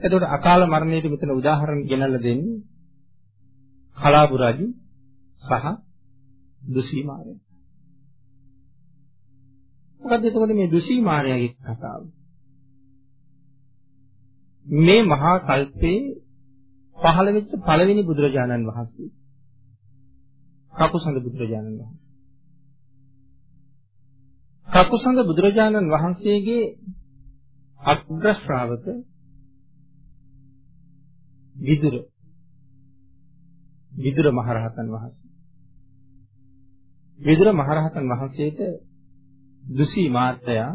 එතකොට අකාල මරණයට මෙතන උදාහරණ ගෙනල්ලා දෙන්නේ කලාබු රජු සහ දුසී මාරය. මොකද එතකොට මේ දුසී මාරයාගේ කතාව? මේ මහා කල්පේ පහළ වෙච්ච පළවෙනි බුදුරජාණන් වහන්සේ. කකුසඳ බුදුරජාණන් වහන්සේ. කකුසඳ බුදුරජාණන් වහන්සේගේ අග්‍ර ශ්‍රාවක විදුර විදුර මහරහතන් වහන්සේ. විදුර මහරහතන් වහන්සේට දුසී මාත්‍යා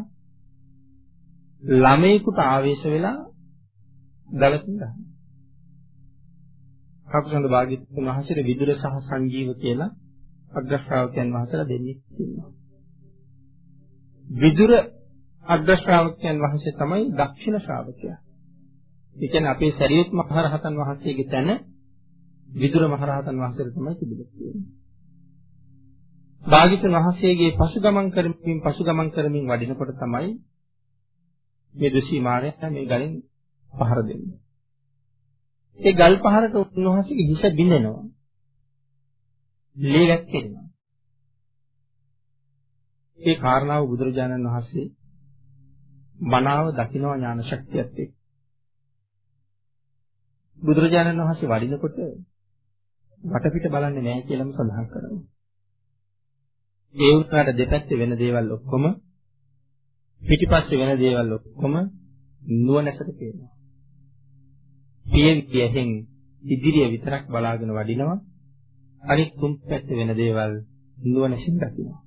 ළමයෙකුට ආවේශ වෙලා දලකින් ගහනවා. කකුසඳ භාග්‍යතුන් වහන්සේට විදුර සහ සංජීව කියලා අග්‍ර ශ්‍රාවකයන් වහන්සේලා දෙන්නේ ඉන්නවා. විදුර අග්‍ර ශ්‍රාවකයන් වහන්සේ තමයි දක්ෂිණ ශ්‍රාවකයා. ඒ කියන්නේ අපේ සරියුත් මහරහතන් වහන්සේගේ තැන විදුර මහරහතන් වහන්සේට තමයි තිබුණේ කියන්නේ. භාග්‍යතුන් වහන්සේගේ පසුගමන් කරමින් පසුගමන් කරමින් වඩිනකොට තමයි මේ දුසී මාරයා මේ ගලින් පහර දෙන්නේ. ඒ ගල් පහරට උන්වහන්සේගේ හිස බිඳෙනවා. ලේ වැක්කෙනවා. ඒ කාරණාව බුදුරජාණන් වහන්සේ මනාව දකිනවා ඥාන ශක්තියත් එක්ක. බුදුරජාණන් වහන්සේ වඩිනකොට වටපිට බලන්නේ නැහැ කියලාම සඳහන් කරනවා. ඒ උත්තරට දෙපැත්තේ වෙන දේවල් ඔක්කොම පිටිපස්සේ වෙන දේවල් ඔක්කොම නුවණැසට පේනවා. පියවියෙන් ඉදිරිය විතරක් බලාගෙන වඩිනවා. අනිත් තුන් පැත්තේ වෙන දේවල් නුවණැසින් දකිනවා.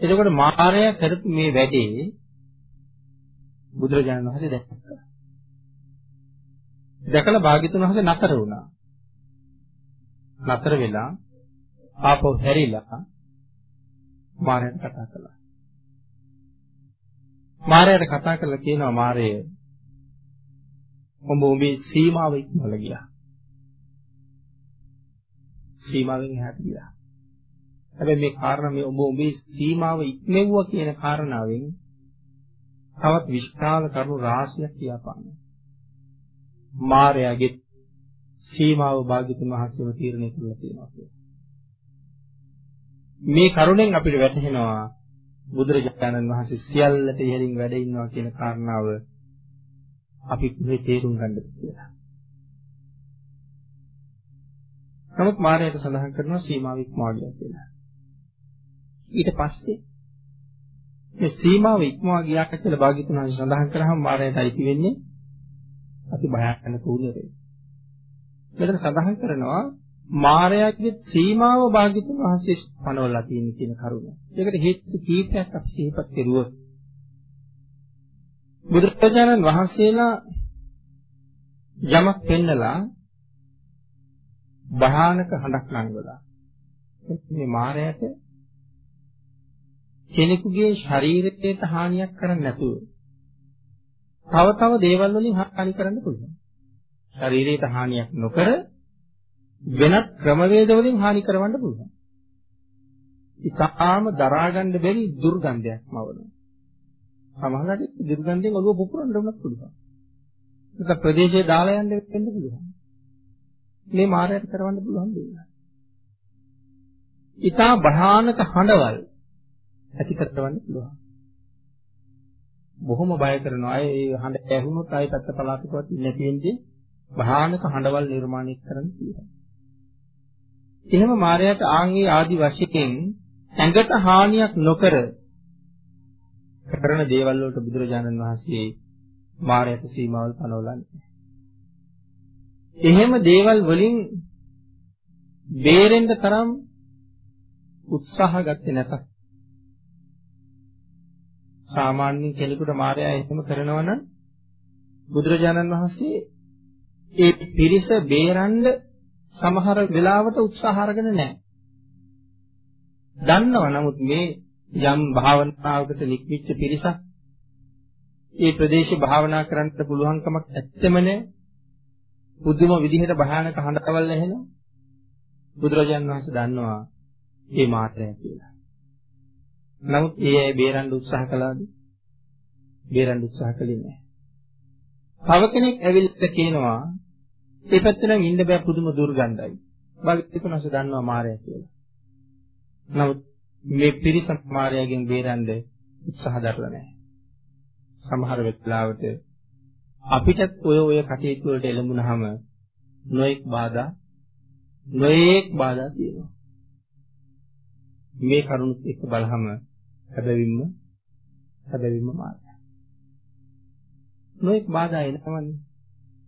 එතකොට මායя කරපු මේ වැඩේ බුදුරජාණන් වහන්සේ දැක්කා. දැකලා භාග්‍යතුන් වහන්සේ නතර වුණා. නතර වෙලා ආපහු හැරිලා මාරයට කතා කළා. මාරයට කතා කරලා කියනවා මාරය ඔබ ඔබේ සීමාව ඉක්මවලා ගියා. සීමාවෙන් එහාට ගියා. හැබැයි මේ කාරණා මේ ඔබ ඔබේ සීමාව ඉක්මෙව්වා කියන කාරණාවෙන් තවත් විශාල කරුණු රාශියක් කියාපානවා. මාරයාගේ සීමාව භාග්‍යතුන් වහන්සේම තීරණය කරලා තියෙනවා කියලා. මේ කරුණෙන් අපිට වැටහෙනවා බුදුරජාණන් වහන්සේ සියල්ලට ඉහළින් වැඩ ඉන්නවා කියන කාරණාව අපි මේ තේරුම් ගන්නද කියලා. නමුත් මායයට සඳහන් කරනවා සීමාව ඉක්මවා ගියා කියලා. ඊට පස්සේ මේ සීමාව ඉක්මවා ගියා කියලා භාග්‍යතුන් වහන්සේ සඳහන් කරාම මායයට අයිති වෙන්නේ අපි භයානක උදරේ. මෙතන සඳහන් කරනවා මායාවේ සීමාව භාග්‍යතුන් වහන්සේ පනවලා තියෙන කියන කරුණ. ඒකට හේතු කීපයක් අපි සිහිපත් කරුවොත් බුදුරජාණන් වහන්සේලා යමක් පෙන්නලා භයානක හඬක් නංගලා මේ මායයට කෙනෙකුගේ ශරීරයට හානියක් කරන්නේ නැතුව තව තව දේවල් වලින් හානි කරන්න පුළුවන්. ශරීරයට හානියක් නොකර වෙනත් ක්‍රමවේද වලින් හානි කරවන්න පුළුවන්. ඉතාලම දරා ගන්න බැරි දුර්ගන්ධයක් මවනවා. සමහරවිට දුර්ගන්ධයෙන් ඔළුව පුපුරන්න උනත් පුළුවන්. ඒක ප්‍රදේශයේ දාලා යන්න වෙන්න පුළුවන්. මේ මායයට කරවන්න පුළුවන් දෙයක්. ඉතා භයානක හඬවල් ඇති කරවන්න පුළුවන්. බොහොම බය කරනවා. අය ඒ හඬ ඇහුනොත් ආයෙ පැත්ත පලාතකවත් ඉන්නේ නැති භයානක හඬවල් නිර්මාණය කරන්න පුළුවන්. එහෙම මායයට ආන්ගේ ආදි වශයෙන් ඇඟට හානියක් නොකර කරන දේවල් වලට බුදුරජාණන් වහන්සේ මායයට සීමාවල් පනවලන්නේ. එහෙම දේවල් වලින් බේරෙන්න තරම් උත්සාහ ගත්තේ නැතත් සාමාන්‍ය කෙනෙකුට මායя එහෙම කරනවා නම් බුදුරජාණන් වහන්සේ ඒ පිරිස බේරන්න සමහර වෙලාවට උත්සාහ අරගෙන නැහැ. දන්නවා නමුත් මේ යම් භාවනාවකට නික්මිච්ච පිරිසක් ඒ ප්‍රදේශේ භාවනා කරන්න පුළුවන් කමක් ඇත්තෙම නැහැ. පුදුම විදිහට භයානක හඬවල් ඇහෙනවා. බුදුරජාන් වහන්සේ දන්නවා මේ මාත්‍රය කියලා. නමුත් ඒ අය බේරන්න උත්සාහ කළාද? බේරන්න උත්සාහ කළේ නැහැ. තව කෙනෙක් ඇවිල්ලා කියනවා ඒ පැත්තෙන් ඉන්න බෑ පුදුම දුර්ගන්ධයි. භාග්‍යතුන්ස දන්නවා මායя කියලා. නමුත් මේ පිරිස මායයෙන් බේරන්න උත්සාහ දරලා නැහැ. සමහර වෙලාවට අපිටත් ඔය ඔය කටයුතු වලට එළඹුණාම නොඑක් බාධා නොඑක් බාධා තියෙනවා. මේ කරුණුත් එක්ක බලහම හැබැවින්ම හැබැවින්ම මායя. නොඑක් බාධා එනවනේ.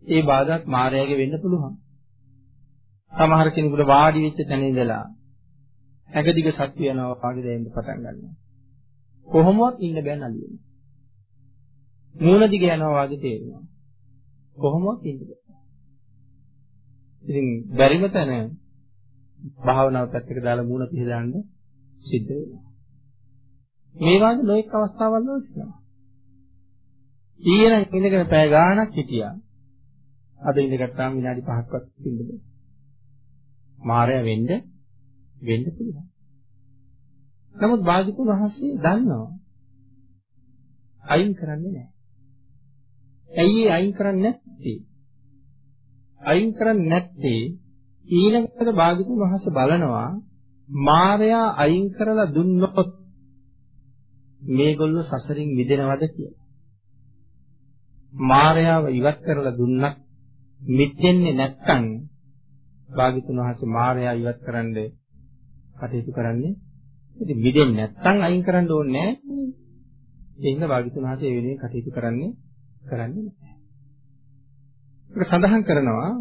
ඒ බාධාත් මායяගේ වෙන්න පුළුවන්. සමහර කෙනෙකුට වාඩි වෙච්ච තැන ඉඳලා ඇඟදිග සත්‍ය යනවා වගේ දැනෙන්න පටන් ගන්නවා. කොහොමවත් ඉන්න බෑ නලියෙන. මූණ දිග යනවා වගේ තේරෙනවා. කොහොමවත් ඉන්න බෑ. ඉතින් බැරිම තැන භාවනාව පැත්තක දාලා මූණ පිහදාන්න සිද්ධ වෙනවා. මේ වගේ නොඑක් අවස්ථාවල් වල තියෙනවා. ඊයන ඉඳගෙන පැය ගාණක් හිටියා. අද ඉඳගත්තාම විනාඩි 5ක්වත් ඉන්න බෑ. මායя වෙන්න වෙන්න පුළුවන්. නමුත් භාග්‍යතුන් වහන්සේ දන්නවා අයින් කරන්නේ නැහැ. ඇයි අයින් කරන්නේ නැත්තේ? අයින් කරන්නේ නැත්තේ ඊළඟට භාග්‍යතුන් වහන්සේ බලනවා මායя අයින් කරලා දුන්නොත් මේගොල්ලෝ සසරින් මිදෙනවද කියලා. මායяව ඉවත් කරලා දුන්නත් මිදෙන්නේ නැත්නම් භාග්‍යතුන් වහන්සේ මායя ඉවත් කරන්න කටයුතු කරන්නේ ඉතින් මිදෙන්නේ නැත්නම් අයින් කරන්න ඕනේ නැහැ. ඒ හින්දා භාග්‍යතුන් වහන්සේ ඒ වෙනුවෙන් කටයුතු කරන්නේ කරන්නේ නැහැ. ඒක සඳහන් කරනවා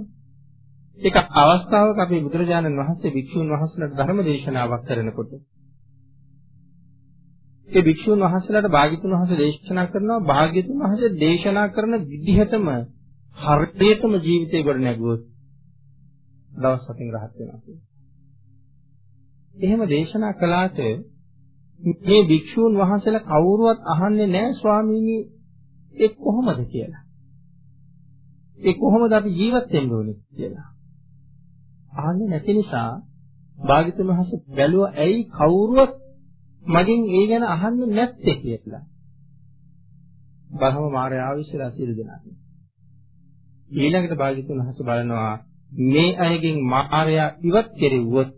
ඒක අවස්ථාවක අපේ බුදුරජාණන් වහන්සේ භික්ෂුන් වහන්සේලාට ධර්ම දේශනාවක් කරනකොට ඒ භික්ෂුන් වහන්සේලාට භාග්‍යතුන් වහන්සේ දේශනා කරනවා භාග්‍යතුන් වහන්සේ දේශනා කරන විදිහටම හරියටම ජීවිතේ ගොඩ නැගුවොත් දවස් හතෙන් රහත් වෙනවා කියන්නේ. එහෙම දේශනා කළාට මේ භික්ෂූන් වහන්සේලා කවුරුවත් අහන්නේ නැහැ ස්වාමීනි ඒ කොහොමද කියලා. ඒ කොහොමද අපි ජීවත් වෙන්න ඕනේ කියලා. අහන්නේ නැති නිසා භාග්‍යතුන් වහන්සේ බැලුවා ඇයි කවුරුවත් මගෙන් ඒ ගැන අහන්නේ නැත්තේ කියලා. බ්‍රහ්ම මාර්ය ආවිශ්ලා සියලු දෙනා. ඊළඟට භාග්‍යතුන් වහන්සේ බලනවා මේ අයගෙන් මාර්යා ඉවත් කෙරෙව්වොත්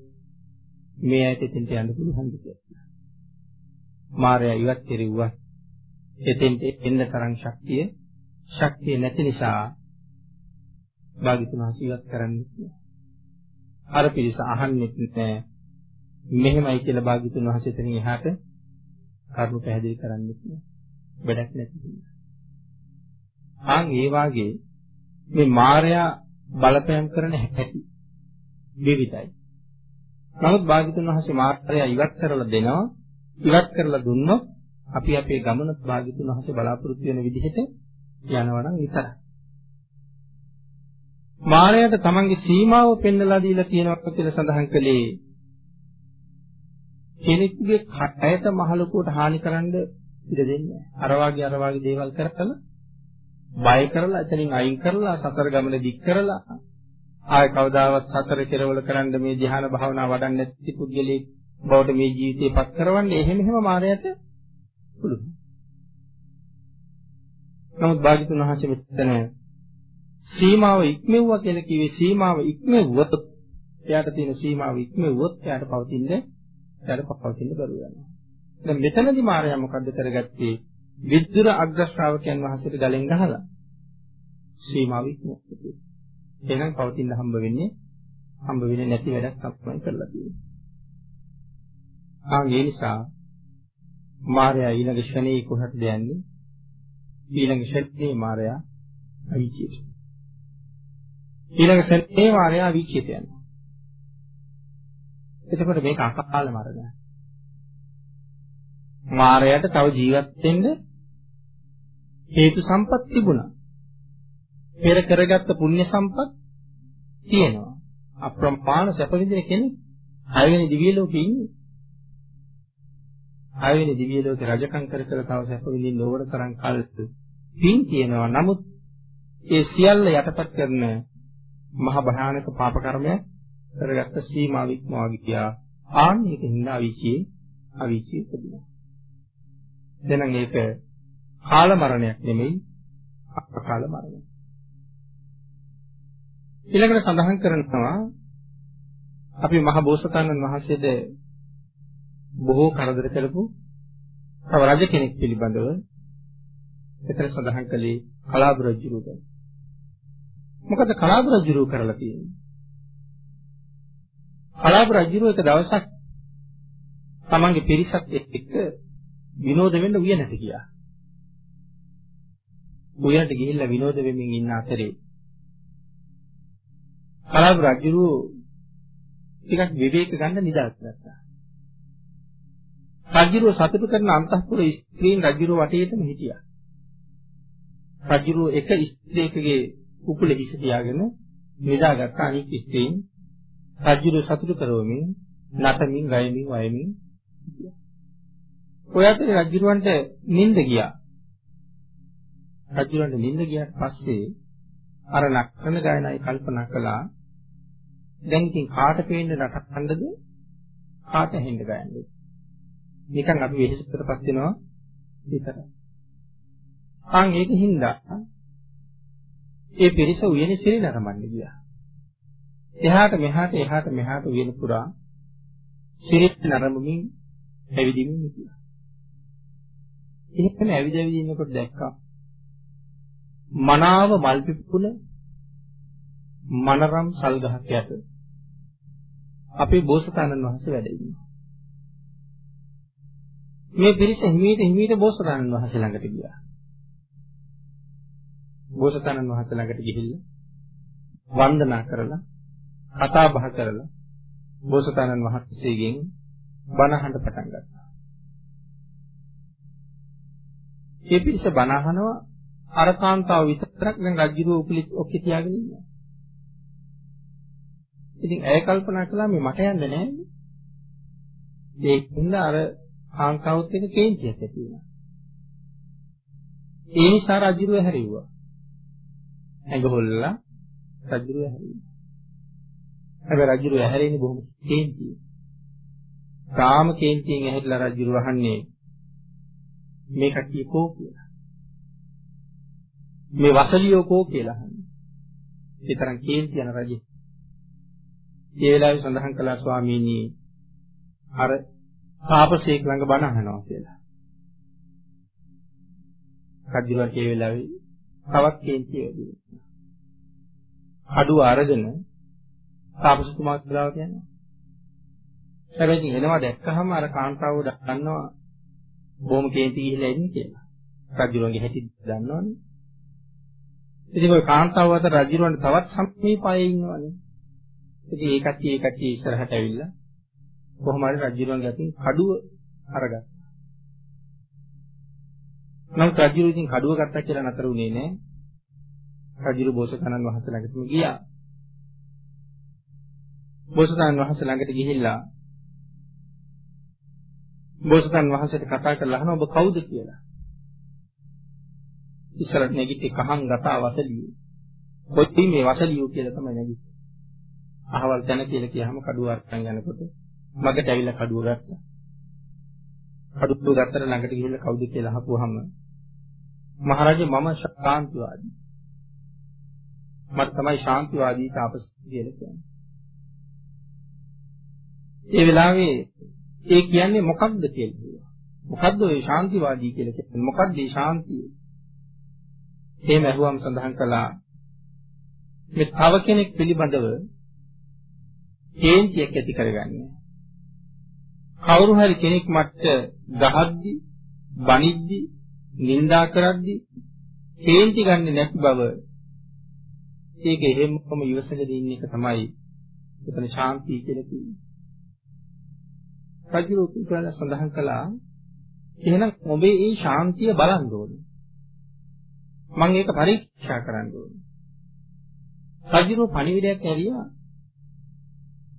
මේ ඇයට එතෙන්ට යන්න පුළුවන්ද කියලා. මායя ඉවත් කෙරුවා. එතෙන්ට එන්න තරම් ශක්තිය ශක්තිය නැති නිසා භාග්‍යතුන් ඉවත් කරන්නේ අර පිරිස අහන්නේ නැහැ. මෙහෙමයි කියලා භාග්‍යතුන් වහන්සේ එතනින් එහාට කරුණු පැහැදිලි කරන්නේ නැහැ. වැඩක් නැති නිසා. ආන් ඒ වාගේ මේ මායя බලපෑම් කරන හැටි විවිධයි. නමුත් භාග්‍යතුන් වහන්සේ මාර්ගය ඉවත් කරලා දෙනවා. ඉවත් කරලා දුන්නොත් අපි අපේ ගමන භාග්‍යතුන් වහන්සේ බලාපොරොත්තු වෙන විදිහට යනවා නම් විතරයි. මායයට තමන්ගේ සීමාව පෙන්වලා දීලා තියෙනවා කියලා සඳහන් කළේ කෙනෙකුගේ කයට මහලුකුවට හානි කරන්න ඉඩ දෙන්නේ අර වාගේ අර වාගේ දේවල් කරලා බය කරලා එතනින් අයින් කරලා සතර ගමන දික් කරලා ආය කවදාවත් සතර කෙරවල කරන්න මේ ධ්‍යාන භාවනා වඩන්නේ නැති පුද්ගලයෙක් බවට මේ ජීවිතේ පත් කරවන්නේ එහෙම එහෙම මායයට පුළුවන්. නමුත් භාග්‍යතුන් වහන්සේ මෙතන සීමාව ඉක්මෙව්වා කියලා කිව්වේ සීමාව ඉක්මෙව්වොත් එයාට තියෙන සීමාව ඉක්මෙව්වොත් එයාට පවතින්නේ දරපපවතින බැරුව යනවා. දැන් මෙතනදි මායя මොකද්ද කරගත්තේ? විද්දුර අග්‍ර ශ්‍රාවකයන් වහන්සේට ගලෙන් ගහලා සීමාව ඉක්මවලා තියෙනවා. එහෙනම් පවතින හම්බ වෙන්නේ හම්බ වෙන්නේ නැති වැඩක් තමයි කරලා තියෙන්නේ. ආ ඒ නිසා මායя ඊළඟ ෂණේ කොහටද යන්නේ? ඊළඟ ෂණේ මායя අවීචිත. ඊළඟ ෂණේ මායя අවීචිත යනවා. එතකොට මේක අකාල මරණය. මායයට තව ජීවත් වෙන්න හේතු සම්පත් තිබුණා. පෙර කරගත්ත පුණ්‍ය සම්පත් තියෙනවා. අප්‍රමාණ සැප විඳින කෙනෙක් හයවෙනි දිව්‍ය ලෝකේ ඉන්නේ. හයවෙනි දිව්‍ය ලෝකේ රජකම් කර කර තව සැප විඳින්න ඕන තරම් කල් පින් තියෙනවා. නමුත් ඒ සියල්ල යටපත් කරන මහ භයානක පාප කර්මයක් කරගත්ත සීමා වික්මවා ගියා. ආන් මේක හින්දා අවීචියේ අවීචියේ තිබුණා. එහෙනම් ඒක කාල මරණයක් නෙමෙයි අකාල මරණය. ඊළඟට සඳහන් කරනවා අපි මහ බෝසතාණන් වහන්සේද බොහෝ කරදර කරපු තව රජ කෙනෙක් පිළිබඳව එතන සඳහන් කළේ කලාබ රජුරුව ගැන. මොකද කලාබ රජුරුව කරලා තියෙන්නේ? කලාබ රජුරුව එක දවසක් තමන්ගේ පිරිසත් එක්ක විනෝද වෙන්න උයනට ගියා. උයනට ගිහිල්ලා විනෝද වෙමින් ඉන්න අතරේ කලාබ රජුරුව ටිකක් විවේක ගන්න නිදාස් ගත්තා. රජුරුව සතුටු කරන අන්තఃපුර ස්ත්‍රීන් රජුරුව වටේටම හිටියා. රජුරුව එක ස්ත්‍රියකගේ උකුල හිස තියාගෙන නිදාගත්ත අනිත් ස්ත්‍රීන් රජුරුව සතුටු කරවමින් නටමින් ගයමින් වයමින් ඔය අතරේ රජුරවන්ට නිින්ද ගියා. රජුරවන්ට නිින්ද ගියාට පස්සේ අර නක්කන ගායනයි කල්පනා කළා දැන් ඉතින් කාට පේන්න නටකන්නද කාට හෙන්න ගයන්නද නිකන් අපි වෙහෙසකටපත් වෙනවා විතරයි. ආන් ඒක හින්දා ඒ පිරිස උයනේ සිරි නරඹන්න ගියා. එහාට මෙහාට එහාට මෙහාට උයන පුරා සිරිත් නරඹමින් ඇවිදින්න ගියා. එහෙම ඇවිද ඇවිද ඉන්නකොට දැක්කා මනාව මල් පිපුණ මනරම් සල් ගහක් යට අපේ බෝසතාණන් වහන්සේ වැඩ ඉන්නවා. මේ පිරිස හිමීට හිමීට බෝසතාණන් වහන්සේ ළඟට ගියා. බෝසතාණන් වහන්සේ ළඟට ගිහිල්ලා වන්දනා කරලා කතා බහ කරලා බෝසතාණන් වහන්සේගෙන් බණ අහන්න පටන් ගත්තා. මේ පිරිස බණ අහනවා අර කාන්තාව විතරක් දැන් රජුගේ උපලි ඔක්කේ තියාගෙන ඉන්නවා. ඉතින් ඇය කල්පනා කළා මේ මට යන්න නෑනේ. ඒකින්ද අර කාන්තාවත් එක්ක කේන්තියක් ඇති වුණා. ඒ නිසා රජුව හැරෙව්වා. ඇඟ හොල්ලලා රජුව හැරෙව්වා. හැබැයි රජුව හැරෙන්නේ බොහොම කේන්තියි. තාම කේන්තියෙන් ඇහැරිලා රජුව අහන්නේ මේ කට්ටිය කෝ කියලා. මේ වසලියෝ කෝ කියලා අහන්නේ. ඒ තරම් කේන්ති යන රජෙක්. ඒ වෙලාවේ සඳහන් කළා ස්වාමීනි අර තාපසේක ළඟ බණ අහනවා කියලා. රජුලන්ට ඒ වෙලාවේ තවත් කේන්ති වැඩි වෙනවා. කඩුව අරගෙන තාපසතුමා ගාවට යනවා. හැබැයි ඉතින් එනවා දැක්කහම අර කාන්තාව දන්නවා බොහොම කේන්ති ගිහිල්ලා ඉන්නේ කියලා. රජුලන්ගේ හැටි දන්නවනේ. ඉතින් ඔය කාන්තාව අතර රජුලන්ට තවත් සමීපයේ ඉන්නවනේ. ඉතින් ඒ කට්ටිය ඒ කට්ටිය ඉස්සරහට ඇවිල්ලා කොහොම හරි රජුරුවන්ගේ අතින් කඩුව අරගත්තා. නමුත් රජුරු ඉතින් කඩුව ගත්තා කියලා නතර වුණේ නෑ. රජුරු බෝසතාණන් වහන්සේ ළඟටම ගියා. බෝසතාණන් වහන්සේ ළඟට ගිහිල්ලා බෝසතාණන් වහන්සේට කතා කරලා අහනවා ඔබ කවුද කියලා. ඉස්සර නැගිටි කහන් ගතා වසලියෝ. කොයි මේ වසලියෝ කියලා තමයි නැගිටි. අහවල් තැන කියලා කියහම කඩුව අරන් යනකොට මගට ඇවිල්ලා කඩුව ගත්තා. කඩුව ගත්තට ළඟට ගිහිල්ලා කවුද කියලා අහපුවාම මහරජා මම ශාන්තිවාදී. මට තමයි ශාන්තිවාදී තාපස කියලා කියන්නේ. ඒ වෙලාවේ ඒ කියන්නේ මොකක්ද කියලා කිව්වා. මොකද්ද ඔය ශාන්තිවාදී කියලා කියන්නේ? මොකද්ද මේ ශාන්තිය? එහෙම අහුවම් සඳහන් කළා මේ තව කෙනෙක් පිළිබඳව කේන්තියක් ඇති කරගන්නේ. කවුරු හරි කෙනෙක් මට ගහද්දි, බනිද්දි, නිඳා කරද්දි කේන්ති ගන්නෙ නැති බව ඒක එහෙමම ඉවසගෙන ඉන්න එක තමයි එතන ශාන්තිය කියලා කියන්නේ. රජු උතුම්කලා සඳහන් කළා එහෙනම් ඔබේ මේ ශාන්තිය බලන්න ඕනේ. මම ඒක පරීක්ෂා කරන්න ඕනේ. රජු පණිවිඩයක් ඇරියා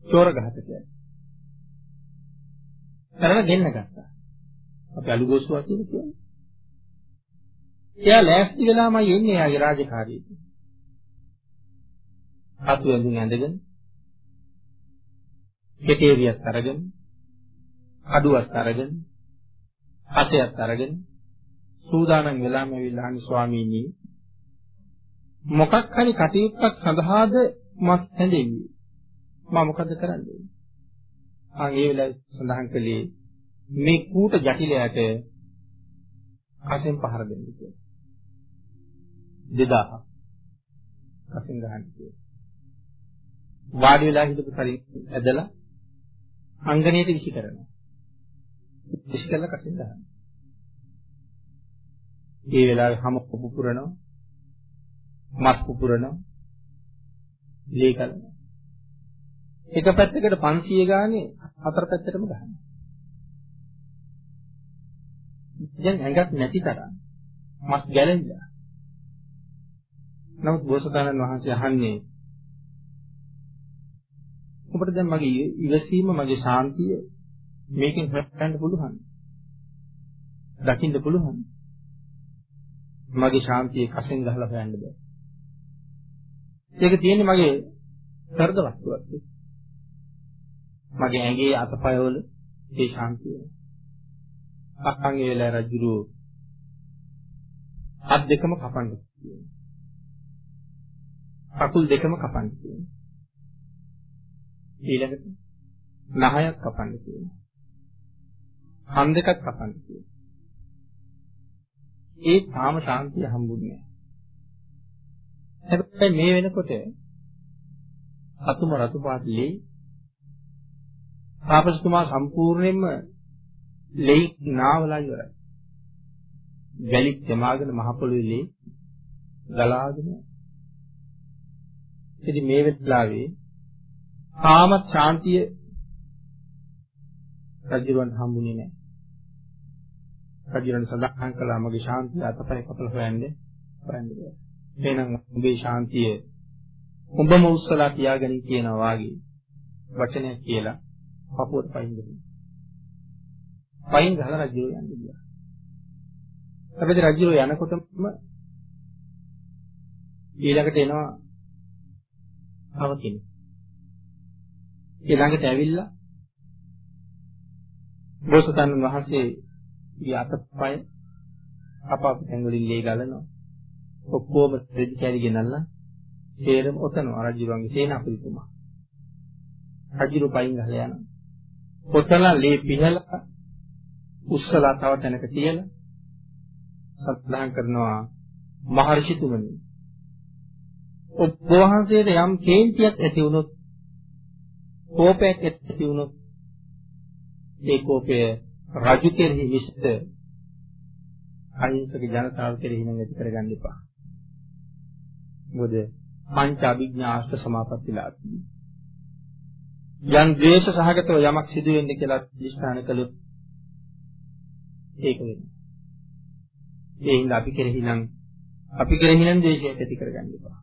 චෝර ඝාතකයා. කරලා දෙන්න ගත්තා. අපි අලුගෝසුවා කියලා කියන්නේ. එයා ලෑස්ති වෙලාමයි එන්නේ එයාගේ රාජකාරියට. අතු ඇඳුම් ඇඳගෙන කෙටේරියක් අරගෙන කඩුවක් අරගෙන හසයක් අරගෙන සූදානම් වෙලාම ඇවිල්ලා අහන්නේ ස්වාමීනි මොකක් හරි කටයුත්තක් සඳහාද මත් හැඳෙන්නේ. මම මොකද කරන්නේ? ආන් ඒ වෙලාවේ සඳහන් කළේ මේ කූට ජටිලයට කසෙන් පහර දෙන්න කියලා. 2000 කසෙන් ගහන්න කියලා. වාඩි වෙලා හිටපු ශරීරය ඇදලා අංගණයට විසි කරනවා. විසි කරලා කසින් දානවා. ඒ වෙලාවේ හැම පුපුරනවා. මස් පුපුරනවා. ලේ කලනවා. එක පැත්තකට 500 ගානේ හතර පැත්තටම ගහනවා. දැන් ඇඟක් නැති තරම් මස් ගැලෙන්න. නමුත් බෝසතාණන් වහන්සේ අහන්නේ ඔබට දැන් මගේ ඉවසීම මගේ ශාන්තිය මේකෙන් හොයන්න පුළුවන්. දකින්න පුළුවන්. මගේ ශාන්තිය කසෙන් ගහලා හොයන්න බෑ. ඒක තියෙන්නේ මගේ හෘද වස්තුවක්. මගේ ඇඟේ අතපයවල ඒ ශාන්තිය. අක්කන්ගේ වෙලාව රජුරු අත් දෙකම කපන්න කියනවා. කකුල් දෙකම කපන්න කියනවා. ඊළඟට නහයක් කපන්න කියනවා. කන් දෙකක් කපන්න කියනවා. ඒ තාම ශාන්තිය හම්බුන්නේ නැහැ. හැබැයි මේ වෙනකොට අතුම රතු පාටලේ තාපසතුමා සම්පූර්ණයෙන්ම ලෙයි නාවලා ඉවරයි. වැලි තෙමාගෙන මහ පොළොවේ ලේ ගලාගෙන. ඉතින් මේ වෙලාවේ තාමත් ශාන්තිය රජුරන් හම්බුනේ නැහැ. රජුරන් සඳහන් කළා මගේ ශාන්තිය අතපය කපලා හොයන්නේ හොයන්නේ බෑ. එහෙනම් උඹේ ශාන්තිය උඹම උස්සලා තියාගනි කියනවා වාගේ වචනයක් කියලා පපුවට පයින් ගිහින්. පයින් ගහලා රජුර යන්නේ ගියා. හැබැයි රජුර යනකොටම ඊළඟට එනවා තව කෙනෙක්. ඒ ළඟට ඇවිල්ලා බෝසතාණන් වහන්සේ ඊ අතපය අපාපු තැන් වලින් ලේ ගලනවා. ඔක්කොම රෙදි කැරි ගෙනල්ලා සේරම ඔතනවා රජුරුවන්ගේ සේනාපතිතුමා. රජුරු පයින් ගහලා යනවා. ඔතලා ලේ පිහලා උස්සලා තව තැනක තියලා සත්දාන් කරනවා මහර්ෂිතුමනි ඔබ වහන්සේට යම් කේන්තියක් ඇති වුණොත් කෝපයක් ඇති වුණොත් ඒ කෝපය රජු කෙරෙහි විශ්ත අහිංසක ජනතාව කෙරෙහි නම් ඇති කරගන්න එපා. මොකද පංච අභිඥා අෂ්ට සමාපත්තිලා යම් ද්වේෂ සහගතව යමක් සිදු වෙන්නේ කියලා අධිෂ්ඨාන කළොත් ඒක වෙන්නේ. ඒ හින්දා අපි කෙරෙහි නම් අපි කෙරෙහි නම් ද්වේෂයක් ඇති කරගන්න එපා.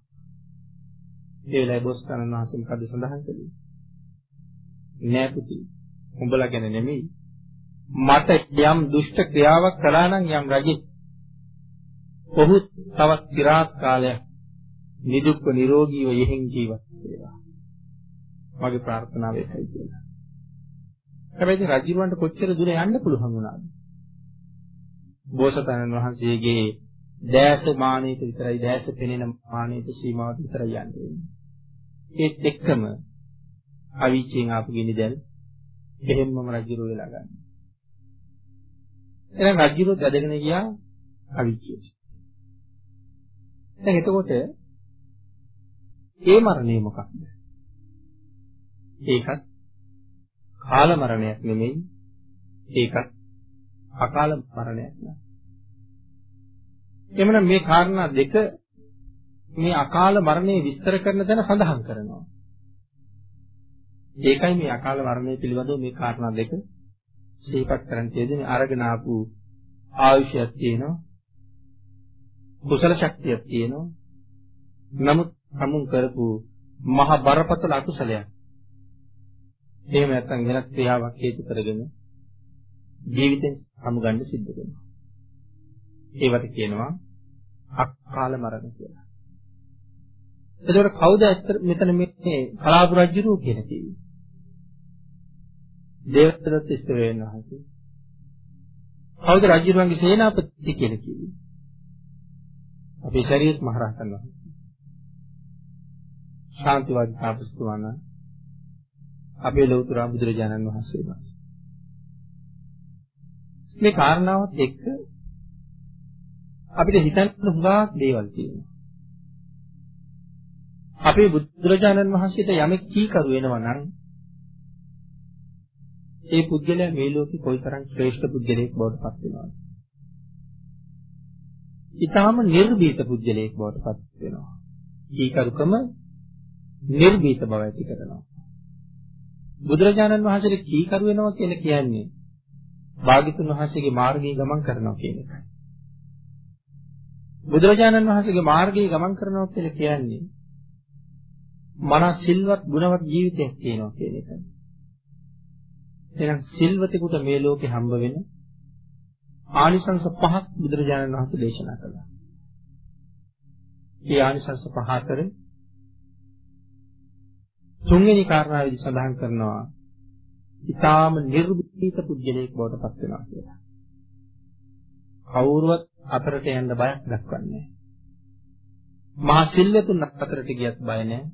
ඒ වෙලාවේ බොස්තනන් වහන්සේ මොකද සඳහන් කළේ? නෑ පුති. උඹලා ගැන නෙමෙයි. මට යම් දුෂ්ට ක්‍රියාවක් කළා නම් යම් රජෙක් ඔහු තවත් চিරාත් කාලයක් නිදුක්ව නිරෝගීව යෙහෙන් ජීවත් වේවා. මගේ ප්‍රාර්ථනාව ඒකයි කියලා. හැබැයි රජුවන්ට කොච්චර දුර යන්න පුළුවන් වුණාද? බෝසතාණන් වහන්සේගේ දැස මානෙට විතරයි දැස පෙනෙන මානෙට සීමාවට විතරයි යන්නේ. ඒත් එක්කම අවීචයෙන් ආපු ගිනි දැල් එහෙම්මම රජුරෝ වෙලා ගන්න. එහෙනම් රජුරෝ දැදගෙන ගියා අවීචයට. දැන් එතකොට ඒ මරණය මොකක්ද? ඒකත් කාල මරණයක් නෙමෙයි ඒකත් අකාල මරණයක් නෑ. එමනම් මේ කාරණා දෙක මේ අකාල මරණය විස්තර කරන තැන සඳහන් කරනවා. ඒකයි මේ අකාල මරණය පිළිබඳව මේ කාරණා දෙක සිහිපත් කරන් තියෙන්නේ අරගෙන ආපු ආයුෂයක් තියෙනවා. කුසල ශක්තියක් තියෙනවා. නමුත් සමුන් කරපු මහ බරපතල අකුසලයක්. එහෙම නැත්නම් වෙනත් ක්‍රියාවක් හේතු කරගෙන ජීවිතේ සමුගන්න සිද්ධ වෙනවා. ඒවට කියනවා අකාල මරණ කියලා. එතකොට කවුද ඇත්ත මෙතන මේ කලාපු රජුරෝ කියලා කිව්වේ දේවදත්ත ස්ත්‍රයන් වහන්සේ. කවුද රජුරුවන්ගේ සේනාපති කියලා කිව්වේ? අපේ ශරීරත් මහරහතන් වහන්සේ. ශාන්තිවාදී තාපසතුමාණන් අපේ ලෞතර බුදුරජාණන් වහන්සේ මේ කාරණාවත් එක්ක අපිට හිතන්න හුඟක් දේවල් තියෙනවා. අපේ බුදුරජාණන් වහන්සේට යමෙක් කීකරු වෙනවා නම් ඒ පුද්ගලයා මේ ලෝකේ කොයිතරම් ශ්‍රේෂ්ඨ පුද්ගලයෙක් බවට පත් වෙනවද? ඊටාම නිර්භීත පුද්ගලයෙක් බවට පත් වෙනවා. කීකරුකම නිර්භීත බව ඇති කරනවා. බුදුරජාණන් වහන්සේට කීකරු වෙනවා කියලා කියන්නේ භාග්‍යතුන් වහන්සේගේ මාර්ගයේ ගමන් කරනවා කියන එකයි. බුදුරජාණන් වහන්සේගේ මාර්ගයේ ගමන් කරනවා කියලා කියන්නේ මනස සිල්වත් ගුණවත් ජීවිතයක් තියෙනවා කියන එකයි. එහෙනම් සිල්වතෙකුට මේ ලෝකේ හම්බ වෙන ආනිසංස පහක් බුදුරජාණන් වහන්සේ දේශනා කළා. ඒ ආනිසංස පහ අතර තුන්වෙනි කාරණාවේදී සඳහන් කරනවා ඊටාම නිර්භීත පුජ්‍යලයක් බවට පත් වෙනවා කියලා. කවුරුවත් අතරට යන්න බයක් දක්වන්නේ නැහැ. මහා සිල්වතුන් අතරට ගියත් බය නැහැ.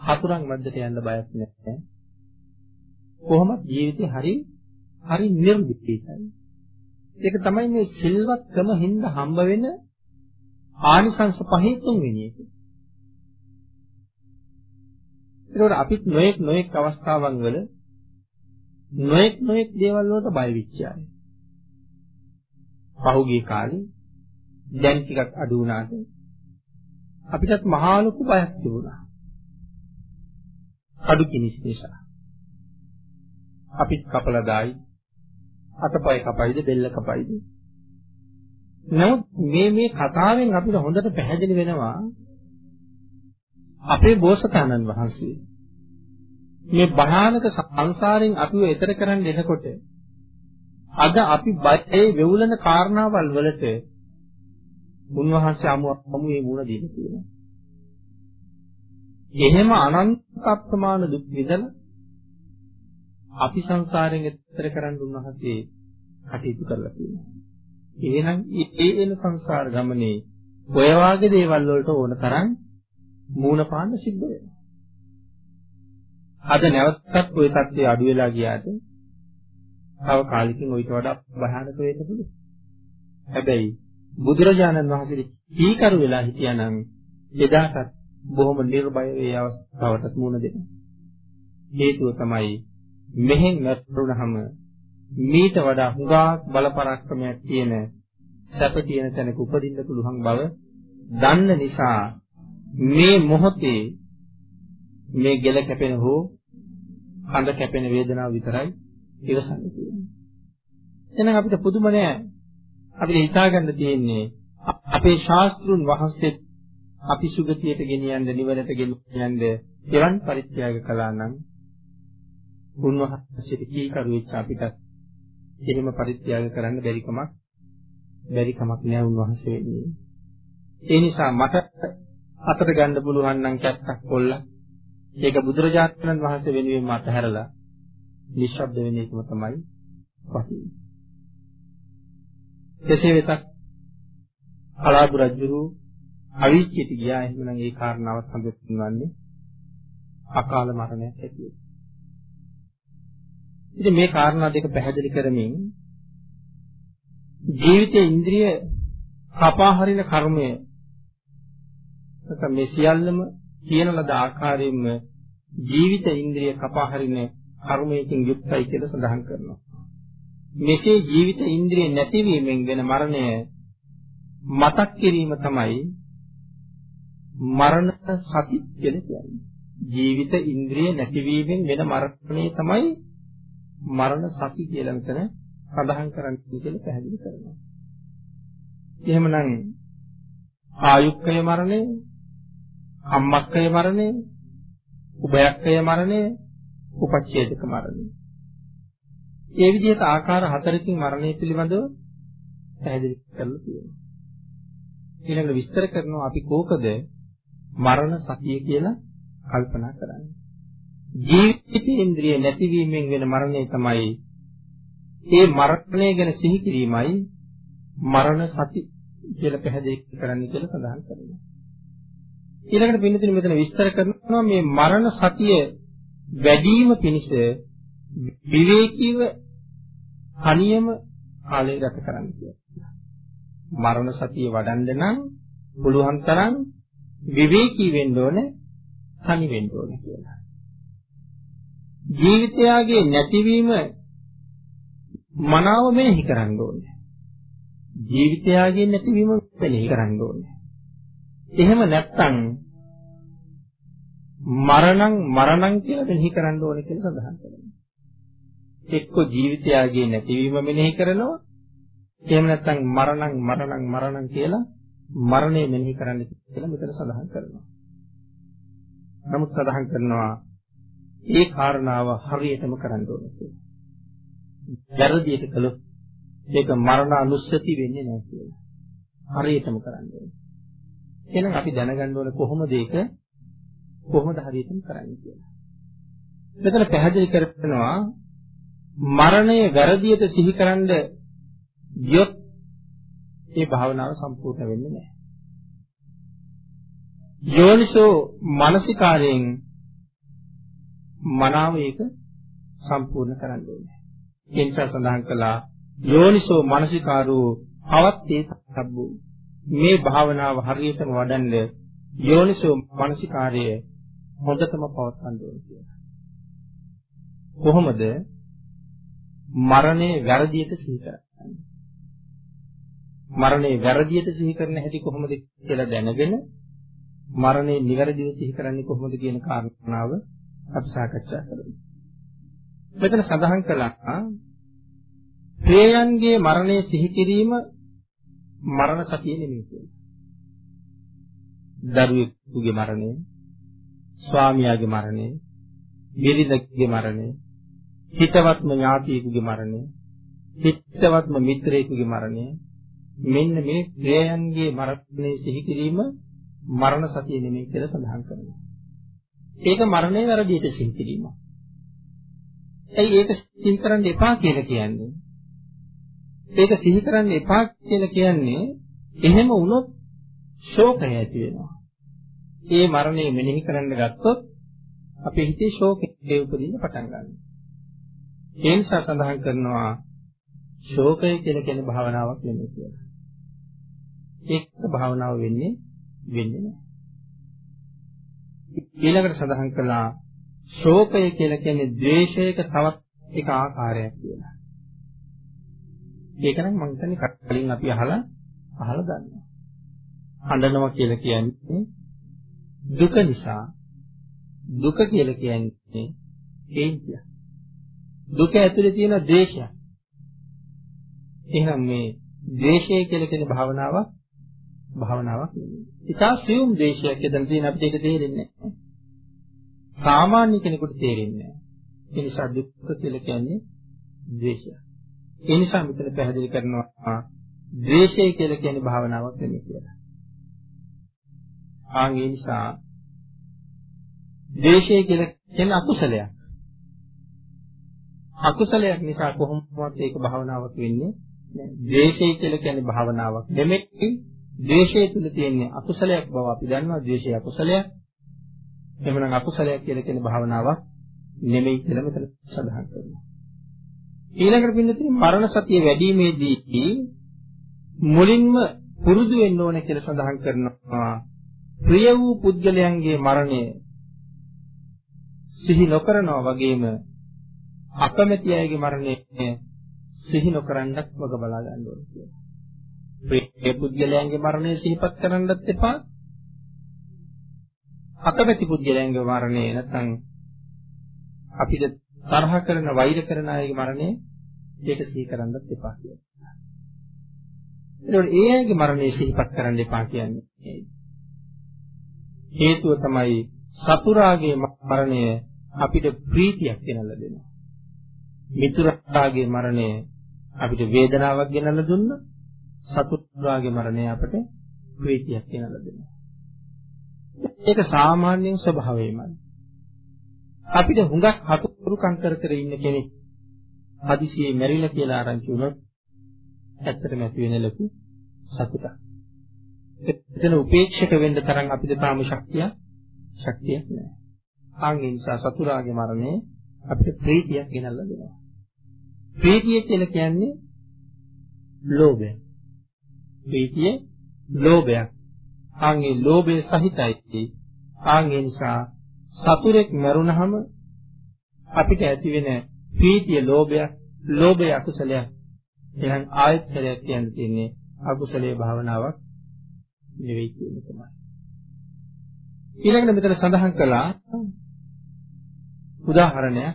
හතුරන් මැද්දට යන්න බයක් නැහැ. කොහොමද ජීවිතේ හරි හරි නිර්විපීතයි. ඒක තමයි මේ සිල්වත්කම හින්දා හම්බ වෙන ආනිසංස පහේ තුන්වෙනි එක. ඒකෝට අපිත් නොඑක් නොඑක් අවස්ථාවන් වල නොඑක් නොඑක් දේවල් වලට බය වෙච්ච අය. පහුගිය කාලේ දැන් ටිකක් අඩු වුණාට අපිටත් මහා ලොකු බයක් තිබුණා. අඩු කිනිස් නිසා. අපිත් කපලා දායි. අතපය කපයිද බෙල්ල කපයිද? නමුත් මේ මේ කතාවෙන් අපිට හොඳට පැහැදිලි වෙනවා අපේ බෝසතාණන් වහන්සේ. මේ භයානක සංසාරයෙන් අපිව එතර කරන්න එනකොට අද අපි බයේ වෙවුලන කාරණාවල් වලට උන්වහන්සේ අමු අමුයේ මුණ දීලා තියෙනවා. එහෙම අනන්ත අප්‍රමාණ දුක් විඳලා අපි සංසාරයෙන් එතර කරන්න උන්වහන්සේ කටයුතු කරලා තියෙනවා. එහෙනම් ඒ එන සංසාර ගමනේ ඔය වාගේ දේවල් වලට ඕන තරම් මූණ පාන්න සිද්ධ වෙනවා. අද නැවතත් ওই தත්ත්වය අඩු වෙලා ගියාට තව කාලෙකින් ඊට වඩා භයානක වෙන්න පුළුවන්. හැබැයි බුදුරජාණන් වහන්සේ කීකරු වෙලා හිටියානම් එදාටත් බොහොම නිර්භය වේ අවස්ථාවටත් මුණ දෙන්න. හේතුව තමයි මෙහෙන් වැටුණාම මීට වඩා හුඟක් බලපරාක්‍රමයක් තියෙන සැප තියෙන තැනක උපදින්න පුළුවන් බව දන්න නිසා මේ මොහොතේ මේ ගෙල කැපෙන හෝ කඳ කැපෙන වේදනාව විතරයි ඉවසන්න තියෙන්නේ. එහෙනම් අපිට පුදුම නෑ. අපිට හිතා ගන්න තියෙන්නේ අපේ ශාස්ත්‍රුන් වහන්සේ අපි සුගතියට ගෙනියන්න නිවනට ගෙනියන්න එවන් පරිත්‍යාග කළා නම් උන්වහන්සේට කීකරු වෙච්ච අපිට එහෙම පරිත්‍යාග කරන්න බැරි කමක් බැරි කමක් නෑ උන්වහන්සේ වෙන්නේ. ඒ නිසා මට අතට ගන්න පුළුවන් නම් කැත්තක් කොල්ල ඒක බුදුරජාණන් වහන්සේ වෙනුවෙන් අතහැරලා නිශ්ශබ්ද වෙන එකම තමයි වටින්නේ. කෙසේ වෙතත් අලාදු රජුරු අවීචියට ගියා එහෙමනම් ඒ කාරණාවත් හඳුන්වන්නේ අකාල මරණයක් ඇටියෙ. ඉතින් මේ කාරණා දෙක පැහැදිලි කරමින් ජීවිතයේ ඉන්ද්‍රිය කපා හරින කර්මය නැත්නම් මේ සියල්ලම කියන ලද ආකාරයෙන්ම ජීවිත ඉන්ද්‍රිය කපා හරින කර්මයකින් යුක්තයි කියලා සඳහන් කරනවා. මෙසේ ජීවිත ඉන්ද්‍රිය නැතිවීමෙන් වෙන මරණය මතක් කිරීම තමයි මරණ සති කියලා කියන්නේ. ජීවිත ඉන්ද්‍රිය නැතිවීමෙන් වෙන මරණය තමයි මරණ සති කියලා මෙතන සඳහන් කරන්නේ කියලා පැහැදිලි කරනවා. එහෙමනම් ආයුක්කය මරණය, අම්මක්කය මරණය, උභයක්කය මරණය, උපච්ඡේදක මරණය. ඒ විදිහට ආකාර හතරකින් මරණය පිළිබඳව පැහැදිලි කරලා තියෙනවා. ඊළඟට විස්තර කරනවා අපි කෝකද මරණ සතිය කියලා කල්පනා කරන්නේ. ජීවිතේන්ද්‍රිය නැතිවීමෙන් වෙන මරණය තමයි ඒ මරණය ගැන සිහි කිරීමයි මරණ සති කියලා පැහැදිලි කරන්න කියලා සඳහන් කරනවා. ඊළඟට පින්නතුනි මෙතන විස්තර කරනවා මේ මරණ සතිය වැඩිම පිණිස විවේකීව තනියම කාලය ගත කරන්න කියලා. මරණ සතිය වඩන්න නම් පුළුවන් තරම් විවේකී වෙන්න ඕනේ, තනි වෙන්න ඕනේ කියලා. ජීවිතයගේ නැතිවීම මනාව මෙනෙහි කරන්න ඕනේ. ජීවිතයගේ නැතිවීම මෙනෙහි කරන්න ඕනේ. එහෙම නැත්නම් මරණං මරණං කියලා මෙනෙහි කරන්න ඕනේ කියලා සඳහන් කරනවා. එක්ක ජීවිතයගේ නැතිවීම මෙනෙහි කරනවා. එහෙම නැත්නම් මරණං මරණං මරණං කියලා මරණය මෙනෙහි කරන්න කියලා මෙතන සඳහන් කරනවා. නමුත් සඳහන් කරනවා ඒ කාරණාව හරියටම කරන්න ඕනේ කියලා. වැරදියට කළොත් ඒක මරණ අනුස්සති වෙන්නේ නැහැ කියලා. හරියටම කරන්න ඕනේ. එහෙනම් අපි දැනගන්න ඕනේ කොහොමද ඒක කොහොමද හරියටම කරන්නේ කියලා. මෙතන පැහැදිලි කරනවා මරණය වැරදියට සිහිකරනද ගියොත් ඒ භාවනාව සම්පූර්ණ වෙන්නේ නැහැ. යෝනිසෝ මානසිකාරයෙන් මනාව ඒක සම්පූර්ණ කරන්න ඕනේ. ඒ නිසා සඳහන් කළා යෝනිසෝ මානසිකාරෝ පවත්තේ සබ්බු මේ භාවනාව හරියටම වඩන්න යෝනිසෝ මානසිකාර්යය හොඳටම පවත්වන්න ඕනේ කියලා. කොහොමද මරණය වැරදියට සිහි කරන්නේ? මරණය වැරදියට සිහි කරන හැටි කොහොමද කියලා දැනගෙන මරණය නිවැරදිව සිහි කරන්නේ කොහොමද කියන කාරණාව අපි සාකච්ඡා කරමු. මෙතන සඳහන් කළා ප්‍රේයන්ගේ මරණය සිහි කිරීම මරණ සතිය නෙමෙයි කියලා. දරුවෙකුගේ මරණය, ස්වාමියාගේ මරණය, බිරිඳගේ මරණය, හිතවත්ම ඥාතියෙකුගේ මරණය, හිතවත්ම මිත්‍රයෙකුගේ මරණය මෙන්න මේ ප්‍රේයන්ගේ මරණය සිහි කිරීම මරණ සතිය නෙමෙයි කියලා සඳහන් කරනවා. ඒක මරණය වැරදියට සිහි කිරීම. ඇයි ඒක සිහි කරන්න එපා කියලා කියන්නේ? ඒක සිහි කරන්න එපා කියලා කියන්නේ එහෙම වුණොත් ශෝකය ඇති වෙනවා. ඒ මරණය මෙනෙහි කරන්න ගත්තොත් අපේ හිතේ ශෝකය උපදින්න පටන් ගන්නවා. ඒ නිසා සඳහන් කරනවා ශෝකය කියලා කියන භාවනාවක් නෙමෙයි කියලා. ඒක භාවනාව වෙන්නේ වෙන්නේ නැහැ. ඊළඟට සඳහන් කළා ශෝකය කියලා කියන්නේ ද්වේෂයක තවත් එක ආකාරයක් කියලා. ඒක නම් මම හිතන්නේ කලින් අපි අහලා අහලා දන්නවා. අඬනවා කියලා කියන්නේ දුක නිසා දුක කියලා කියන්නේ හේන්තිය. දුක ඇතුලේ තියෙන ද්වේෂය. එහෙනම් මේ ද්වේෂය කියලා කියන භාවනාවක් භාවනාවක් නෙවෙයි. ඉතා සියුම් ද්වේෂයක් එතන තියෙන අපිට ඒක තේරෙන්නේ නැහැ. සාමාන්‍ය කෙනෙකුට තේරෙන්නේ නැහැ. ඒ නිසා දුක් කියලා කියන්නේ ද්වේෂය. ඒ නිසා මෙතන පැහැදිලි කරනවා ද්වේෂය කියලා කියන්නේ භාවනාවක් නෙමෙයි කියලා. ආන් ඒ නිසා ද්වේෂය කියලා කියන්නේ අකුසලයක්. අකුසලයක් නිසා කොහොමවත් ඒක භාවනාවක් වෙන්නේ නැහැ. ද්වේෂය කියලා කියන්නේ භාවනාවක් නෙමෙයි. ද්වේෂය තුල තියෙන අකුසලයක් බව අපි දන්නවා. ද්වේෂය අකුසලයක්. එහෙමනම් අකුසලයක් කියලා කියන භාවනාවක් නෙමෙයි කියලා මෙතන සඳහන් කරනවා. ඊළඟට පින්නතින් මරණ සතිය වැඩිීමේදී මුලින්ම පුරුදු වෙන්න ඕනේ කියලා සඳහන් කරනවා. ප්‍රිය වූ පුද්ගලයන්ගේ මරණය සිහි නොකරනවා වගේම අකමැති අයගේ මරණය සිහි නොකරන්නත් වග බලා ගන්න ඕනේ කියලා. ප්‍රිය පුද්ගලයන්ගේ මරණය සිහිපත් කරන්නත් එපා. අකමැති පුද්ගලයන්ගේ මරණය නැත්නම් අපිට තරහ කරන වෛර කරන අයගේ මරණය ඒක සිහි කරන්නත් එපා කියලා. ඒකෝට ඒ අයගේ මරණය සිහිපත් කරන්න එපා කියන්නේ. හේතුව තමයි සතුරාගේ මරණය අපිට ප්‍රීතියක් ගෙනල්ලා දෙනවා. මිතුරාගේ මරණය අපිට වේදනාවක් ගෙනල්ලා දුන්නා. සතුරාගේ මරණය අපට ප්‍රීතියක් ගෙනල්ලා දෙනවා. ඒක සාමාන්‍යයෙන් ස්වභාවයමයි. අපිට හුඟක් හතුරුකම් කර කර ඉන්න කෙනෙක් හදිසියේ මැරිලා කියලා ආරංචි වුණොත් ඇත්තටම ඇති වෙන ලොකු සතුටක්. එතන උපේක්ෂක වෙන්න තරම් අපිට තාම ශක්තිය ශක්තියක් නැහැ. ආන් ඒ නිසා සතුරාගේ මරණය අපිට ප්‍රීතියක් ගෙනල්ලා දෙනවා. ප්‍රීතිය කියලා කියන්නේ ලෝභය. ප්‍රීතිය ලෝභයක්. ආන් ඒ ලෝභය සහිතයි. ආන් ඒ නිසා සතුරෙක් මරුණහම අපිට ඇති වෙන ප්‍රීතිය ලෝභයක්, ලෝභය අකුසලයක්. එහෙනම් ආයත් සලයක් කියන්න තියෙන්නේ අකුසලයේ භාවනාවක් නෙවෙයි කියන තමයි. ඊළඟට මෙතන සඳහන් කළා උදාහරණයක්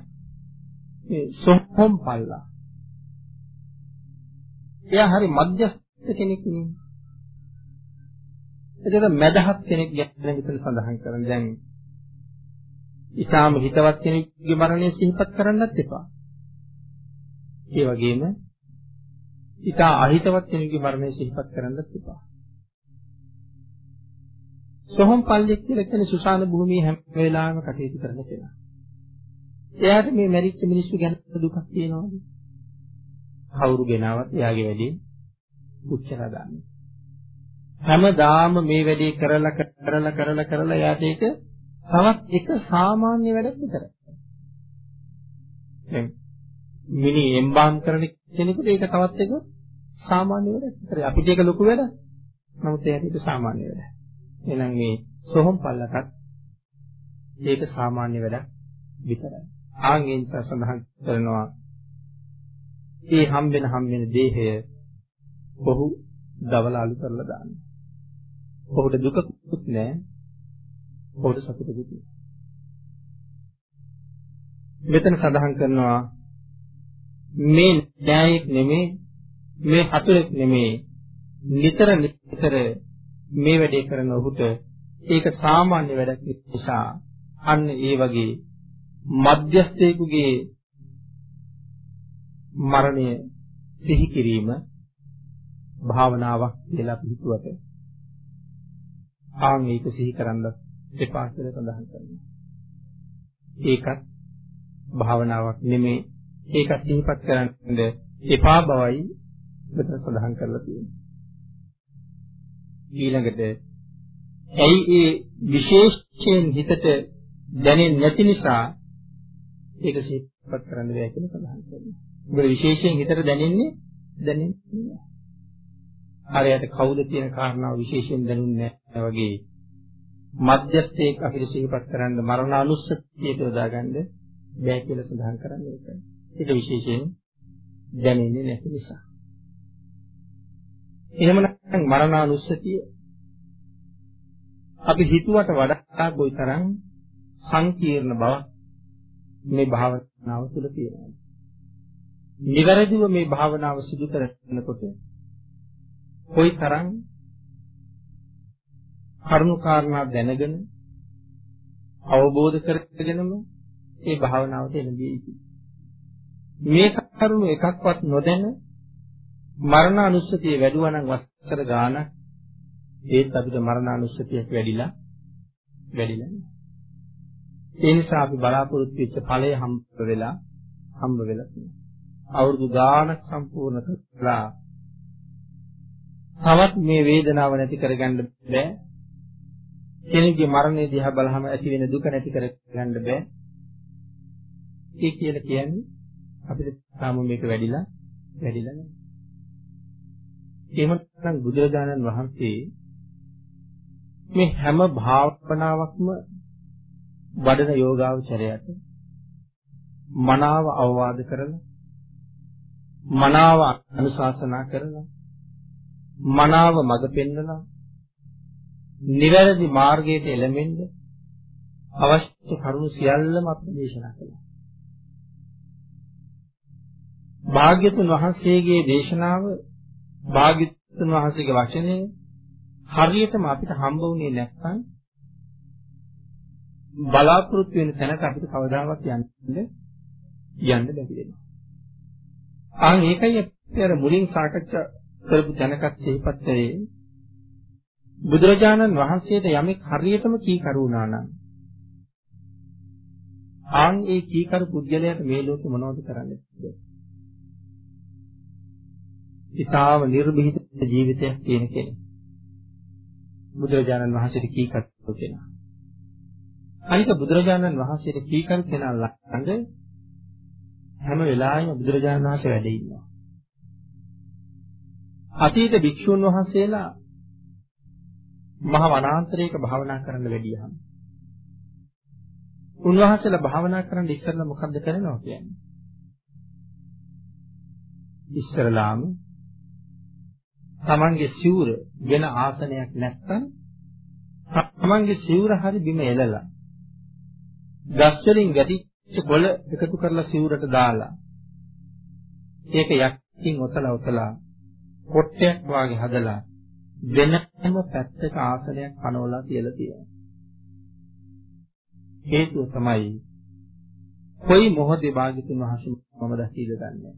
මේ සොහොම් පල්ලා. එයා හරි මධ්‍යස්ථ කෙනෙක් නේ. එතකොට මදහත් කෙනෙක් ගැන මෙතන සඳහන් කරන දැන් ඊටාම හිතවත් කෙනෙකුගේ මරණය සිහිපත් කරන්නත් එපා. ඒ වගේම ඊටා අහිතවත් කෙනෙකුගේ මරණය සිහිපත් කරන්නත් එපා. සොහොන් පල්ලෙක් කියලා කියන්නේ සුසාන භූමියේ හැම වෙලාවෙම කටයුතු කරන කෙනා. එයාට මේ මැරිච්ච මිනිස්සු ගැන දුකක් තියෙනවද? කවුරු ගෙනාවත් එයාගේ වැඩේ උච්චලා දාන්නේ. හැමදාම මේ වැඩේ කරලා කරලා කරලා කරලා එයාට ඒක තවත් එක සාමාන්‍ය වැඩක් විතරයි. දැන් මිනි එම්බාම් කරන කෙනෙකුට ඒක තවත් එක සාමාන්‍ය වැඩක් විතරයි. අපිට ඒක ලොකු වැඩක්. නමුත් එයාට ඒක සාමාන්‍ය වැඩක්. එහෙනම් මේ සොහොන් පල්ලකට ඒක සාමාන්‍ය වැඩක් විතරයි. ආන් ඒ නිසා සඳහන් කරනවා ඒ හම්බෙන හම්බෙන දේහය ඔහු දවලාලු කරලා දානවා. ඔහුට දුකකුත් නැහැ. ඔහුට සතුටකුත් නැහැ. මෙතන සඳහන් කරනවා මේ න්යායෙක් නෙමේ මේ හතුරෙක් නෙමේ නිතර නිතර මේ වැඩේ කරන ඔහුට ඒක සාමාන්‍ය වැඩක් නිසා අන්න ඒ වගේ මධ්‍යස්ථයෙකුගේ මරණය සිහි කිරීම භාවනාවක් කියලා අපි හිතුවට ආන් ඒක සිහි කරන්න එපා කියලා සඳහන් කරනවා. ඒකත් භාවනාවක් නෙමේ. ඒකත් සිහිපත් කරන්න එපා බවයි මෙතන සඳහන් කරලා තියෙන්නේ. ඊළඟට ඇයි ඒ විශේෂයෙන් හිතට දැනෙන්නේ නැති නිසා ඒක සිහිපත් කරන්න බෑ කියලා සඳහන් කරනවා. මොකද විශේෂයෙන් හිතට දැනෙන්නේ දැනෙන්නේ නෑ. හරියට කවුද කියන කාරණාව විශේෂයෙන් දැනුන්නේ නැහැ වගේ මධ්‍යස්ථයක අපිට සිහිපත් කරන්න මරණ අනුස්සතියට යොදාගන්න බෑ කියලා සඳහන් කරන්නේ ඒකයි. ඒක විශේෂයෙන් දැනෙන්නේ නැති නිසා. එහෙමනම් මරණ අනුස්සතිය අපි හිතුවට වඩා කොයිතරම් සංකීර්ණ බව මේ භාවනාව තුළ තියෙනවා. නිවැරදිව මේ භාවනාව සිදු කරනකොට කොයිතරම් කරුණු කාරණා දැනගෙන අවබෝධ කරගෙනම ඒ භාවනාවට එළඹිය යුතුයි. මේ කරුණු එකක්වත් නොදැන මරණ අනුස්සතිය වැඩුවා නම් වසර ගාන ඒත් අපිට මරණ අනුස්සතියක් වැඩිලා වැඩිලා නෑ. ඒ නිසා අපි බලාපොරොත්තු වෙච්ච ඵලය හම්බ වෙලා හම්බ වෙලා තියෙනවා. අවුරුදු ගාණක් සම්පූර්ණ කළා තවත් මේ වේදනාව නැති කරගන්න බෑ. කෙනෙකුගේ මරණය දිහා බලහම ඇති වෙන දුක නැති කරගන්න බෑ. ඒ කියලා කියන්නේ අපිට තාම මේක වැඩිලා වැඩිලා නැහැ. එහෙමනම් බුදුරජාණන් වහන්සේ මේ හැම භාවනාවක්ම වඩන යෝගාවචරයට මනාව අවවාද කරලා මනාව අනුශාසනා කරලා මනාව මඟ පෙන්වලා නිවැරදි මාර්ගයට එළඹෙන්න අවශ්‍ය කරුණු සියල්ලම අපි දේශනා කළා. භාග්‍යතුන් වහන්සේගේ දේශනාව භාග්‍යතුන් වහන්සේගේ වචනය හරියටම අපිට හම්බ වුණේ නැත්නම් බලාපොරොත්තු වෙන තැනට අපිට කවදාවත් යන්න යන්න බැරි වෙනවා. ආන් ඒකයි අපි අර මුලින් සාකච්ඡා කරපු තැනකත් සිහිපත් කරේ බුදුරජාණන් වහන්සේට යමෙක් හරියටම කීකරු වුණා නම් ආන් ඒ කීකරු පුද්ගලයාට මේ ලෝකෙ මොනවද කරන්නේ? ඊතාව නිර්භීත ජීවිතයක් තියෙන කෙනෙක්. බුදුරජාණන් වහන්සේට කීකරු කෙනා. අනික බුදුරජාණන් වහන්සේට කීකරු කෙනා ළඟ හැම වෙලාවෙම බුදුරජාණන් වහන්සේ වැඩ ඉන්නවා. අතීත භික්ෂුන් වහන්සේලා මහ වනාන්තරයක භාවනා කරන්න වැඩියහම උන්වහන්සේලා භාවනා කරන්න ඉස්සෙල්ලා මොකද්ද කරනවා කියන්නේ? ඉස්සරලාම තමන්ගේ සිවුර වෙන ආසනයක් නැත්නම් තමන්ගේ සිවුර හරි බිම එලලා ගස් වලින් වැටිච්ච කොළ එකතු කරලා සිවුරට දාලා ඒක යක්කින් ඔතලා ඔතලා කොට්ටයක් වාගේ හදලා වෙනම පැත්තක ආසනයක් පනවලා තියලා තියෙනවා. හේතුව තමයි කොයි මොහොතේ භාග්‍යතුන් වහන්සේ මම දැකීද දන්නේ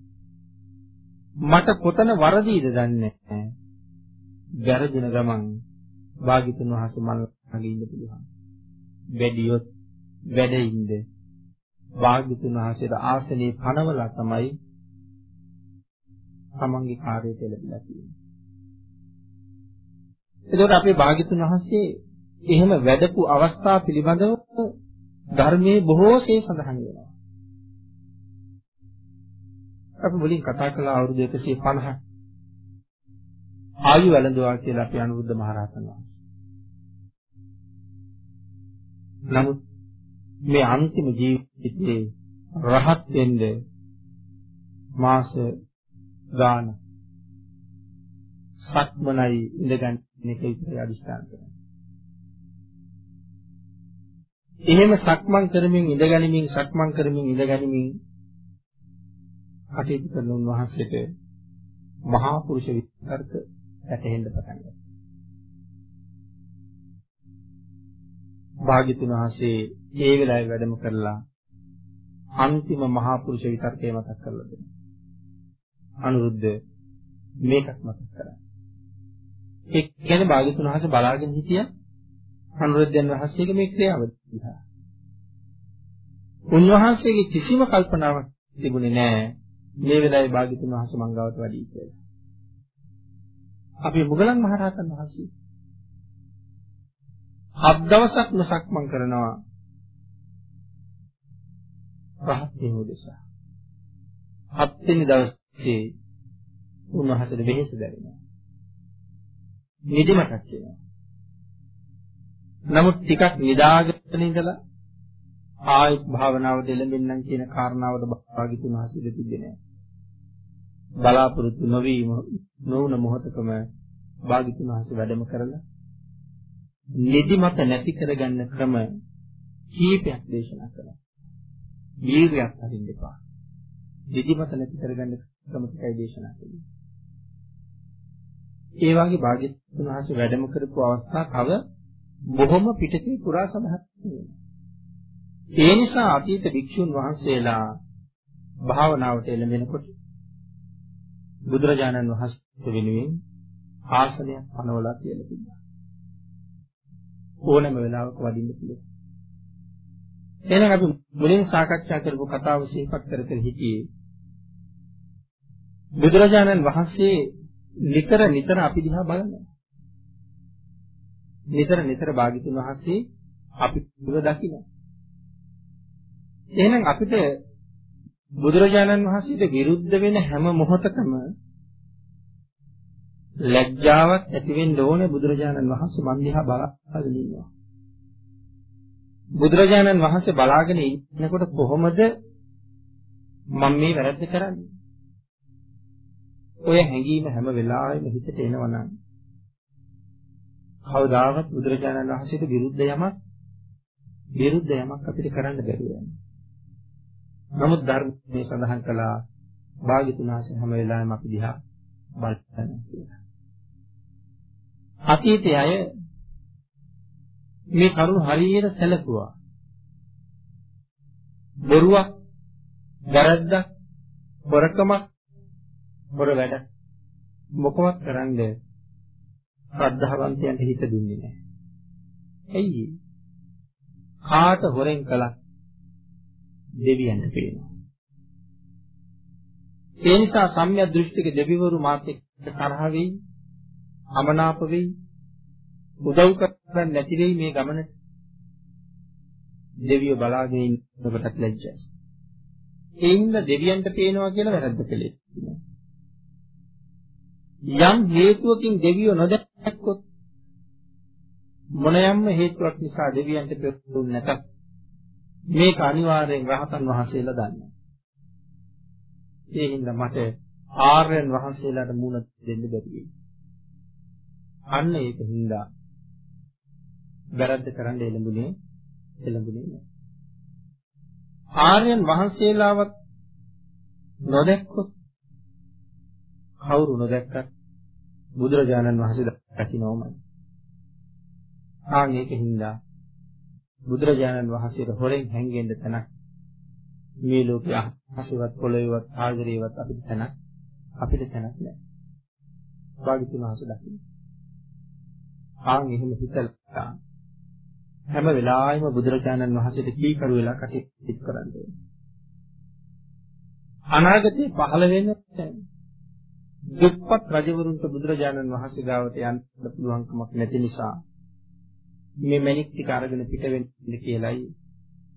මට කොතන වරදීද දන්නේ නැහැ. වැරදින ගමන් භාග්‍යතුන් වහන්සේ මල් ළඟ ඉන්න පුළුවන්. වැඩියොත් වැඩින්ද භාග්‍යතුන් වහන්සේට ආසනේ පනවලා තමයි තමන්ගේ කාර්යයට ලැබිලා තියෙන්නේ. එතකොට අපේ භාග්‍යතුන් වහන්සේ එහෙම වැඩපු අවස්ථා පිළිබඳව ධර්මයේ බොහෝසේ සඳහන් වෙනවා. අපි මුලින් කතා කළ අවුරුදු 150 ආයු වැළඳුවා කියලා අපි අනුරුද්ධ මහරහතන් වහන්සේ. නමුත් මේ අන්තිම ජීවිතයේ රහත් වෙන්න මාස ගාන සක්මනයි ඉඳගන්න එක විතරයි අදිස්ථාන කරන්නේ. එහෙම සක්මන් කරමින් ඉඳගනිමින් සක්මන් කරමින් ඉඳගනිමින් කටයුතු කරන උන්වහන්සේට මහා පුරුෂ විතර්ක ඇතෙහෙන්න පටන් ගත්තා. භාග්‍යතුන් වහන්සේ ඒ වෙලාවේ වැඩම කරලා අන්තිම මහා පුරුෂ විතර්කය මතක් කරලා දෙනවා. අනුරුද්ධ මේකක් මතක් කරා. ඒ කියන්නේ භාග්‍යතුන් වහන්සේ බලාගෙන හිටියා අනුරුද්ධයන් වහන්සේගේ මේ ක්‍රියාව දිහා. උන්වහන්සේගේ කිසිම කල්පනාවක් තිබුණේ නැහැ මේ වෙලාවේ භාග්‍යතුන් වහන්සේ මංගවට වැඩි කියලා. අපි මුගලන් මහරහතන් වහන්සේ හත් දවසක් මසක්මන් කරනවා රහත් වෙනු නිසා. හත් වෙනි දවසේ උන්වහන්සේට වෙහෙස දැනෙනවා. නිදිමතක් එනවා. නමුත් ටිකක් නිදාගෙන ඉඳලා ආයෙත් භාවනාව දෙලෙන්නම් කියන කාරණාවට භාගිතුන් හසිර තිබෙන්නේ බලාපොරොත්තු නොවීම නොවුන මොහොතකම භාගිතුන් හසිර වැඩම කරලා නිදිමත නැති කරගන්න ක්‍රම කීපයක් දේශනා කළා. වීර්යයක් හරින්න එපා. නිදිමත නැති කරගන්න ක්‍රම ටිකයි දේශනා කළේ. ඒ වගේ භාග්‍යතුන් වහන්සේ වැඩම කරපු අවස්ථා තව බොහොම පිටකේ පුරා සඳහන් වෙනවා. ඒ නිසා අතීත භික්ෂුන් වහන්සේලා භාවනාවට එළඹෙනකොට බුදුරජාණන් වහන්සේ වෙනුවෙන් ආසනයක් පනවලා කියලා තිබුණා. ඕනෑම වෙලාවක වඩින්න පුළුවන්. එහෙනම් අපි මුලින් සාකච්ඡා කරපු කතාව සිහිපත් කර කර හිටියේ බුදුරජාණන් වහන්සේ නිතර නිතර අපි දිහා බලනවා. නිතර නිතර භාග්‍යතුන් වහන්සේ අපිව දකිනවා. එහෙනම් අපිට බුදුරජාණන් වහන්සේට විරුද්ධ වෙන හැම මොහොතකම ලැජ්ජාවක් ඇති වෙන්න ඕනේ බුදුරජාණන් වහන්සේ මන් දිහා බලාගෙන ඉන්නවා. බුදුරජාණන් වහන්සේ බලාගෙන ඉන්නකොට කොහොමද මම මේ වැරද්ද කරන්නේ? ඔය හැඟීම හැම වෙලාවෙම හිතට එනවනම් කවදාවත් බුදුරජාණන් වහන්සේට විරුද්ධ යමක් විරුද්ධ යමක් අපිට කරන්න බැරි වෙනවා. නමුත් ධර්මයේ සඳහන් කළා භාග්‍යතුන් වහන්සේ හැම වෙලාවෙම අපි දිහා බලන්න කියලා. අතීතයේ අය මේ කරුණ හරියට සැලකුවා. බොරුවක්, වැරද්දක්, හොරකමක් හොර වැඩ මොකවත් කරන්නේ ශ්‍රද්ධාවන්තයන්ට හිත දුන්නේ නැහැ. ඇයි? කාට හොරෙන් කළත් දෙවියන්ට පේනවා. ඒ නිසා සම්‍යක් දෘෂ්ටික දෙවිවරු මාත් එක්ක තරහ වෙයි, අමනාප වෙයි, උදව් කරන්නේ නැති වෙයි මේ ගමනට. දෙවියෝ බලාගෙන ඉන්නකොටත් ලැජ්ජයි. ඒ හින්දා දෙවියන්ට පේනවා කියලා වැරද්ද කළේ. යම් හේතුවකින් දෙවියෝ නොදැක්කොත් මොන යම්ම හේතුවක් නිසා දෙවියන්ට පෙරුන්නේ නැතත් මේක අනිවාර්යෙන් රහතන් වහන්සේලා දන්නවා. ඒ හින්දා මට ආර්යයන් වහන්සේලාට මුණ දෙන්න බැරි වෙයි. අන්න ඒක හින්දා වැරද්ද කරන්න එළඹුණේ එළඹුණේ නෑ. ආර්යයන් වහන්සේලාවත් නොදැක්කොත් කවුරු නොදැක්කත් බුදුරජාණන් වහන්සේ දකින්නෝමයි. ආන් ඒකින්ද බුදුරජාණන් වහන්සේට හොරෙන් හැංගෙන්න තැනක් මේ ලෝකයේ අහසවත් පොළොවේවත් සාගරේවත් අපිට තැනක් අපිට තැනක් නැහැ. භාග්‍යතුන් වහන්සේ දකින්න. ආන් එහෙම හිතලා හැම වෙලාවෙම බුදුරජාණන් වහන්සේට කීකරු වෙලා කටයුතු කරන්න ඕනේ. අනාගතේ පහළ වෙන දුප්පත් රජවරුන්ට බුදුරජාණන් වහන්සේ ගාවට යන්න පුළුවන්කමක් නැති නිසා මේ මණික් ටික අරගෙන පිට වෙන්න කියලයි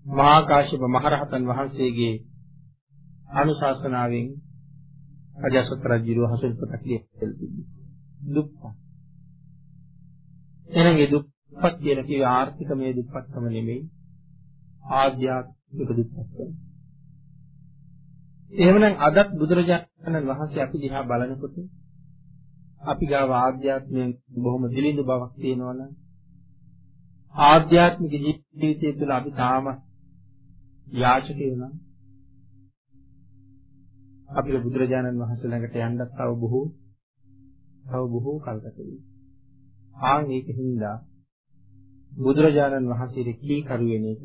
මහා කාශ්‍යප මහරහතන් වහන්සේගේ අනුශාසනාවෙන් අජාසත් රජුව හසුරුවපත් කියලා තිබුණා. දුප්පත්. එහෙනම් ඒ දුප්පත් කියලා කියේ ආර්ථිකමය දුප්පත්කම නෙමෙයි ආධ්‍යාත්මික දුප්පත්කම. එහෙමනම් අදත් බුදුරජාණන් වහන්සේ අපි දිහා බලනකොට අපි ගාව ආධ්‍යාත්මයෙන් බොහොම දිලිඳු බවක් තියෙනවනම් ආධ්‍යාත්මික ජීවිතය තුළ අපි තාම යාචකයෝ නම් අපිට බුදුරජාණන් වහන්සේ ළඟට යන්නත් තව බොහෝ තව බොහෝ කල්කට වෙයි. ආන් ඒකින්ද බුදුරජාණන් වහන්සේට කී කරුවෙන එක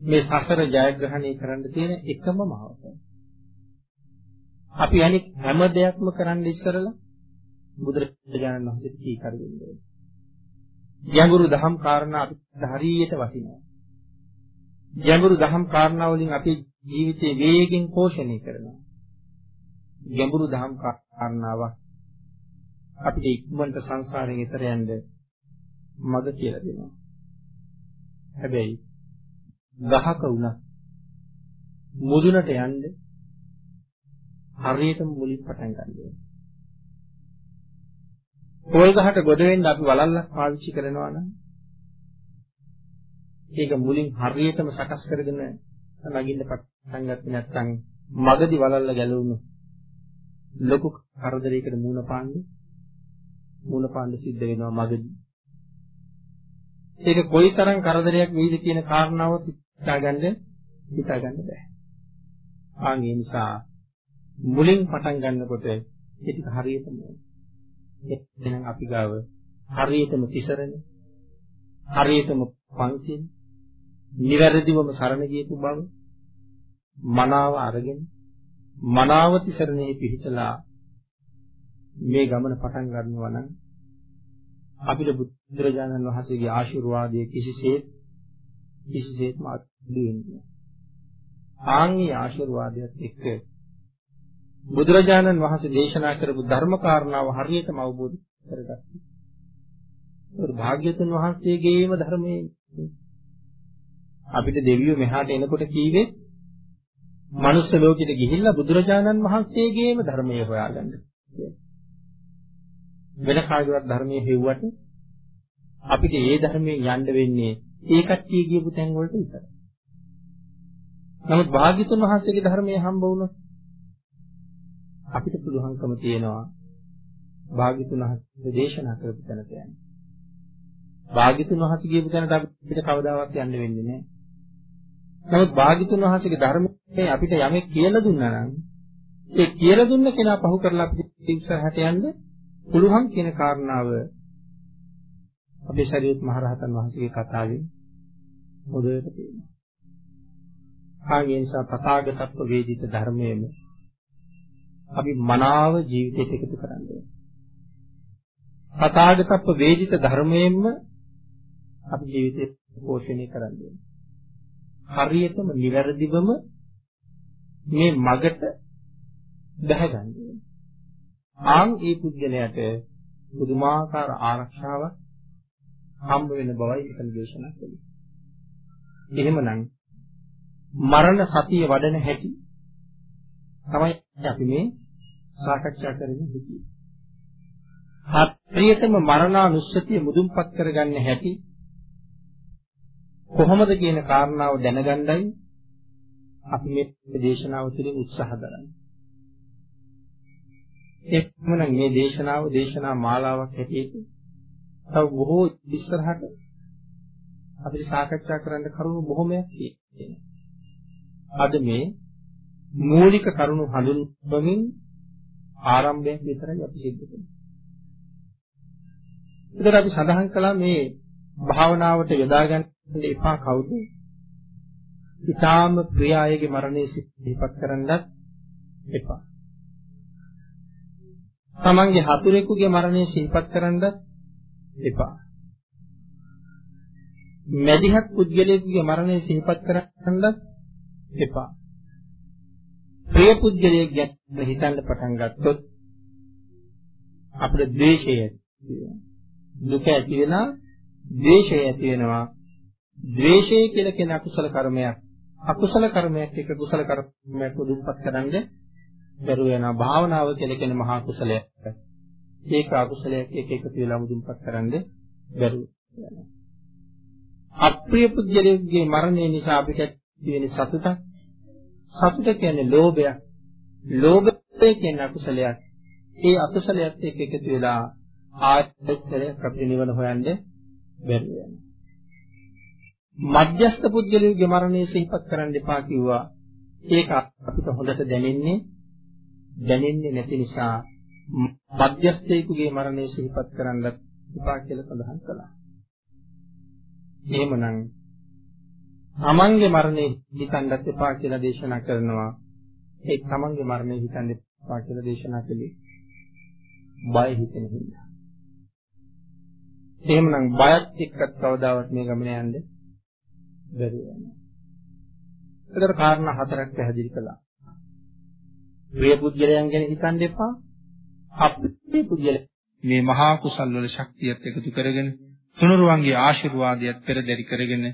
මේ සසර ජයග්‍රහණය කරන්න තියෙන එකම මාවත. අපි අනිත් හැම දෙයක්ම කරන්න ඉස්සරලා බුදුරජාණන් වහන්සේට කී කරුවෙන්නේ. ගැඹුරු දහම් කාරණා අපිට හරියට වටිනවා. ගැඹුරු දහම් කාරණා වලින් අපේ ජීවිතේ වේගෙන් පෝෂණය කරනවා. ගැඹුරු දහම් කාරණාවක් අපිට ඉක්මනට සංසාරයෙන් එතර යන්න මඟ කියලා දෙනවා. හැබැයි ගහක වුණා මුදුනට යන්න හරියටම මුලින් පටන් ගන්න ඕනේ. පොල් ගහට ගොඩ වෙන්න අපි වලල්ලක් පාවිච්චි කරනවා නම් ඒක මුලින් හරියටම සකස් කරගෙන නගින්න පටන් ගත්තේ නැත්නම් මගදී වලල්ල ගැලවුණු ලොකු කරදරයකට මුහුණ පාන්නේ මුහුණ පාන්න සිද්ධ වෙනවා මගදී. ඒක කොයිතරම් කරදරයක් වෙයිද කියන කාරණාව හිතාගන්න හිතාගන්න බෑ. ආන් ඒ නිසා මුලින් පටන් ගන්නකොට ඒක හරියටම එහෙනම් අපි ගාව හරියටම තිසරණ හරියටම පංචින් නිවැරදිවම සරණ ගියපු බව මනාව අරගෙන මනාව තිසරණේ පිහිටලා මේ ගමන පටන් ගන්නවා නම් අපිට බුදුරජාණන් වහන්සේගේ ආශිර්වාදය කිසිසේත් කිසිසේත්ම අඩු වෙන්නේ ආන්ගේ ආශිර්වාදයත් එක්ක බුදුරජාණන් වහන්සේ දේශනා කරපු ධර්ම කාරණාව හරියටම අවබෝධ කරගත්තා. ඒක භාග්‍යතුන් වහන්සේගේම ධර්මයේ අපිට දෙවියෝ මෙහාට එනකොට කීවේ මනුස්ස ලෝකෙට ගිහිල්ලා බුදුරජාණන් වහන්සේගේම ධර්මයේ හොයාගන්න. වෙන කාගේවත් ධර්මයේ හෙව්වට අපිට ඒ ධර්මයෙන් යන්න වෙන්නේ ඒ කට්ටිය කියපු තැන් වලට විතරයි. නමුත් භාග්‍යතුන් වහන්සේගේ ධර්මයේ හම්බ වුණොත් අපිට පුළුවන්කම තියෙනවා භාග්‍යතුන් වහන්සේ දේශනා කරපු තැනට යන්න. භාග්‍යතුන් වහන්සේ කියපු තැනට අපිට කවදාවත් යන්න වෙන්නේ නැහැ. නමුත් භාග්‍යතුන් වහන්සේගේ ධර්මයේ අපිට යමෙක් කියලා දුන්නා නම් ඒ කියලා දුන්න කෙනා පහු කරලා අපිට ඉස්සරහට යන්න පුළුවන් කියන කාරණාව අපේ ශරීරත් මහරහතන් වහන්සේගේ කතාවෙන් හොඳට තේරෙනවා. ආගේ නිසා තථාගතත්ව වේදිත ධර්මයේම අපි මනාව ජීවිතයට එකතු කරන්න ඕනේ. තථාගතත්ව වේදිත ධර්මයෙන්ම අපි ජීවිතේ පෝෂණය කරන්න ඕනේ. හරියටම නිවැරදිවම මේ මගට බැහැ ගන්න ඕනේ. ආන් ඒ පුද්ගලයාට පුදුමාකාර ආරක්ෂාවක් හම්බ වෙන බවයි මෙතන දේශනා කළේ. එහෙමනම් මරණ සතිය වඩන හැටි තමයි අපි මේ සාකච්ඡා කරගෙන හිටියේ. හරියටම මරණානුස්සතිය මුදුන්පත් කරගන්න හැටි කොහොමද කියන කාරණාව දැනගන්නයි අපි මේ දේශනාව තුළින් උත්සාහ කරන්නේ. එක්මනම් මේ දේශනාව දේශනා මාලාවක් හැටියට තව බොහෝ ඉස්සරහට අපිට සාකච්ඡා කරන්න කරුණු බොහොමයක් තියෙනවා. අද මේ මූලික කරුණු හඳුන්වමින් ආරම්භයක් විතරයි අපි සිද්ධ කරන්නේ. ඒකට අපි සඳහන් කළා මේ භාවනාවට යොදා ගන්න එපා කවුද? ඊටාම ප්‍රිය අයගේ මරණය සිහිපත් කරන්නත් එපා. තමන්ගේ හතුරෙකුගේ මරණය සිහිපත් කරන්නත් එපා. මැදිහත් පුද්ගලයෙකුගේ මරණය සිහිපත් කරන්නත් එපා. ප්‍රිය පුද්ගලයෙක් ගැන හිතන්න පටන් ගත්තොත් අපිට ද්වේෂය ඇති වෙනවා. දුක ඇති වෙනවා, ද්වේෂය ඇති වෙනවා. ද්වේෂය කියලා කියන අකුසල කර්මයක්. අකුසල කර්මයක් එක කුසල කර්මයක් උදුම්පත් කරන්න බැරුව යනවා. භාවනාව කියලා කියන මහා කුසලයක්. ඒක අකුසලයක් එක එකතු වෙලා උදුම්පත් කරන්න බැරුව යනවා. අප්‍රිය පුද්ගලයෙකුගේ මරණය නිසා අපිට තියෙන සතුටක් සතුට කියන්නේ ලෝභයක්. ලෝභය කියන්නේ අකුසලයක්. ඒ අකුසලයක් එක්ක එකතු වෙලා ආයතනයක් අපිට නිවන හොයන්න බැරි වෙනවා. මධ්‍යස්ථ පුද්ගලයෙකුගේ මරණය සිහිපත් කරන්න එපා කිව්වා. ඒක අපිට හොඳට දැනෙන්නේ දැනෙන්නේ නැති නිසා මධ්‍යස්ථයෙකුගේ මරණය සිහිපත් කරන්නත් එපා කියලා සඳහන් කළා. එහෙමනම් තමන්ගේ මරණය හිතන්නත් එපා කියලා දේශනා කරනවා. ඒ තමන්ගේ මරණය හිතන්න එපා කියලා දේශනා කළේ බය හිතෙන හින්දා. එහෙමනම් බයත් එක්කත් කවදාවත් මේ ගමන යන්න බැරි වෙනවා. ඒතර කාරණා හතරක් පැහැදිලි කළා. ප්‍රිය පුද්ගලයන් ගැන හිතන්න එපා. අප්‍රිය පුද්ගල මේ මහා කුසල් වල ශක්තියත් එකතු කරගෙන තුනුරුවන්ගේ ආශිර්වාදයත් පෙරදරි කරගෙන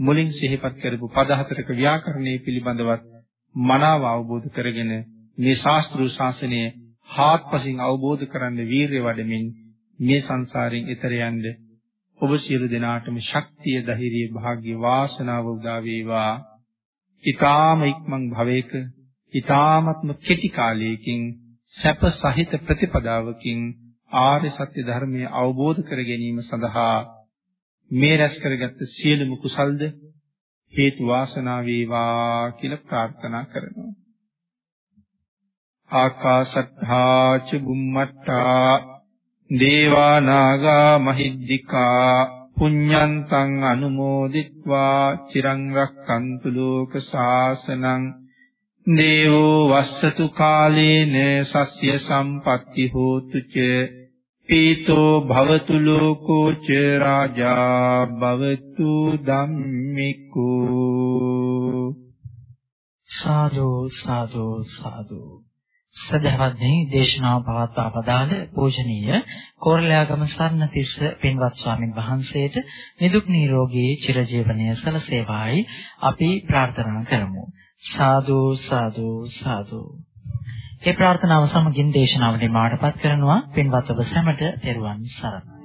මුලින් සිහිපත් කරපු පද හතරක ව්‍යාකරණය පිළිබඳවත් මනාව අවබෝධ කරගෙන මේ ශාස්ත්‍රීය ශාසනය හාත්පසින් අවබෝධ කරන්න වීරිය වඩමින් මේ සංසාරයෙන් එතර යන්න ඔබ සියලු දෙනාටම ශක්තිය ධෛර්යය වාග්ය වාසනාව උදා වේවා. ඊ타ම ඉක්මන් භවයක ඊ타මත්ම කෙටි කාලයකින් සැප සහිත ප්‍රතිපදාවකින් ආර්ය සත්‍ය ධර්මය අවබෝධ කර ගැනීම සඳහා මේ රැස් කරගත්ත සියලුම කුසල්ද හේතු වාසනා වේවා කියලා ප්‍රාර්ථනා කරනවා. ආකාශත්තා ච බුම්මත්තා දේවා නාග මහිද්దికා පුඤ්ඤන්තං අනුමෝදිත්වා චිරං රක්칸තු ලෝක සාසනං දේවෝ වස්සතු කාලේන සස්්‍ය සම්පත්ති හෝතු ච පීතෝ භවතු ලෝකෝ ච රාජා භවතු ධම්මිකෝ। සාදු සාදු සාදු। සදහවත්නි දේශනාව පවත්වා පදාළ පූජනීය කෝරළයාගම සර්ණතිස්ස පින්වත් ස්වාමින් වහන්සේට නිදුක් නිරෝගී චිරජීවනයේ සලසේවායි අපි ප්‍රාර්ථනා කරමු. සාදු සාදු සාදු। ඒ ප්‍රාර්ථනාව සමගින් දේශනාව නිමාවටපත් කරනවා. පින්වත් ඔබ සැමට තෙරුවන් සරණයි.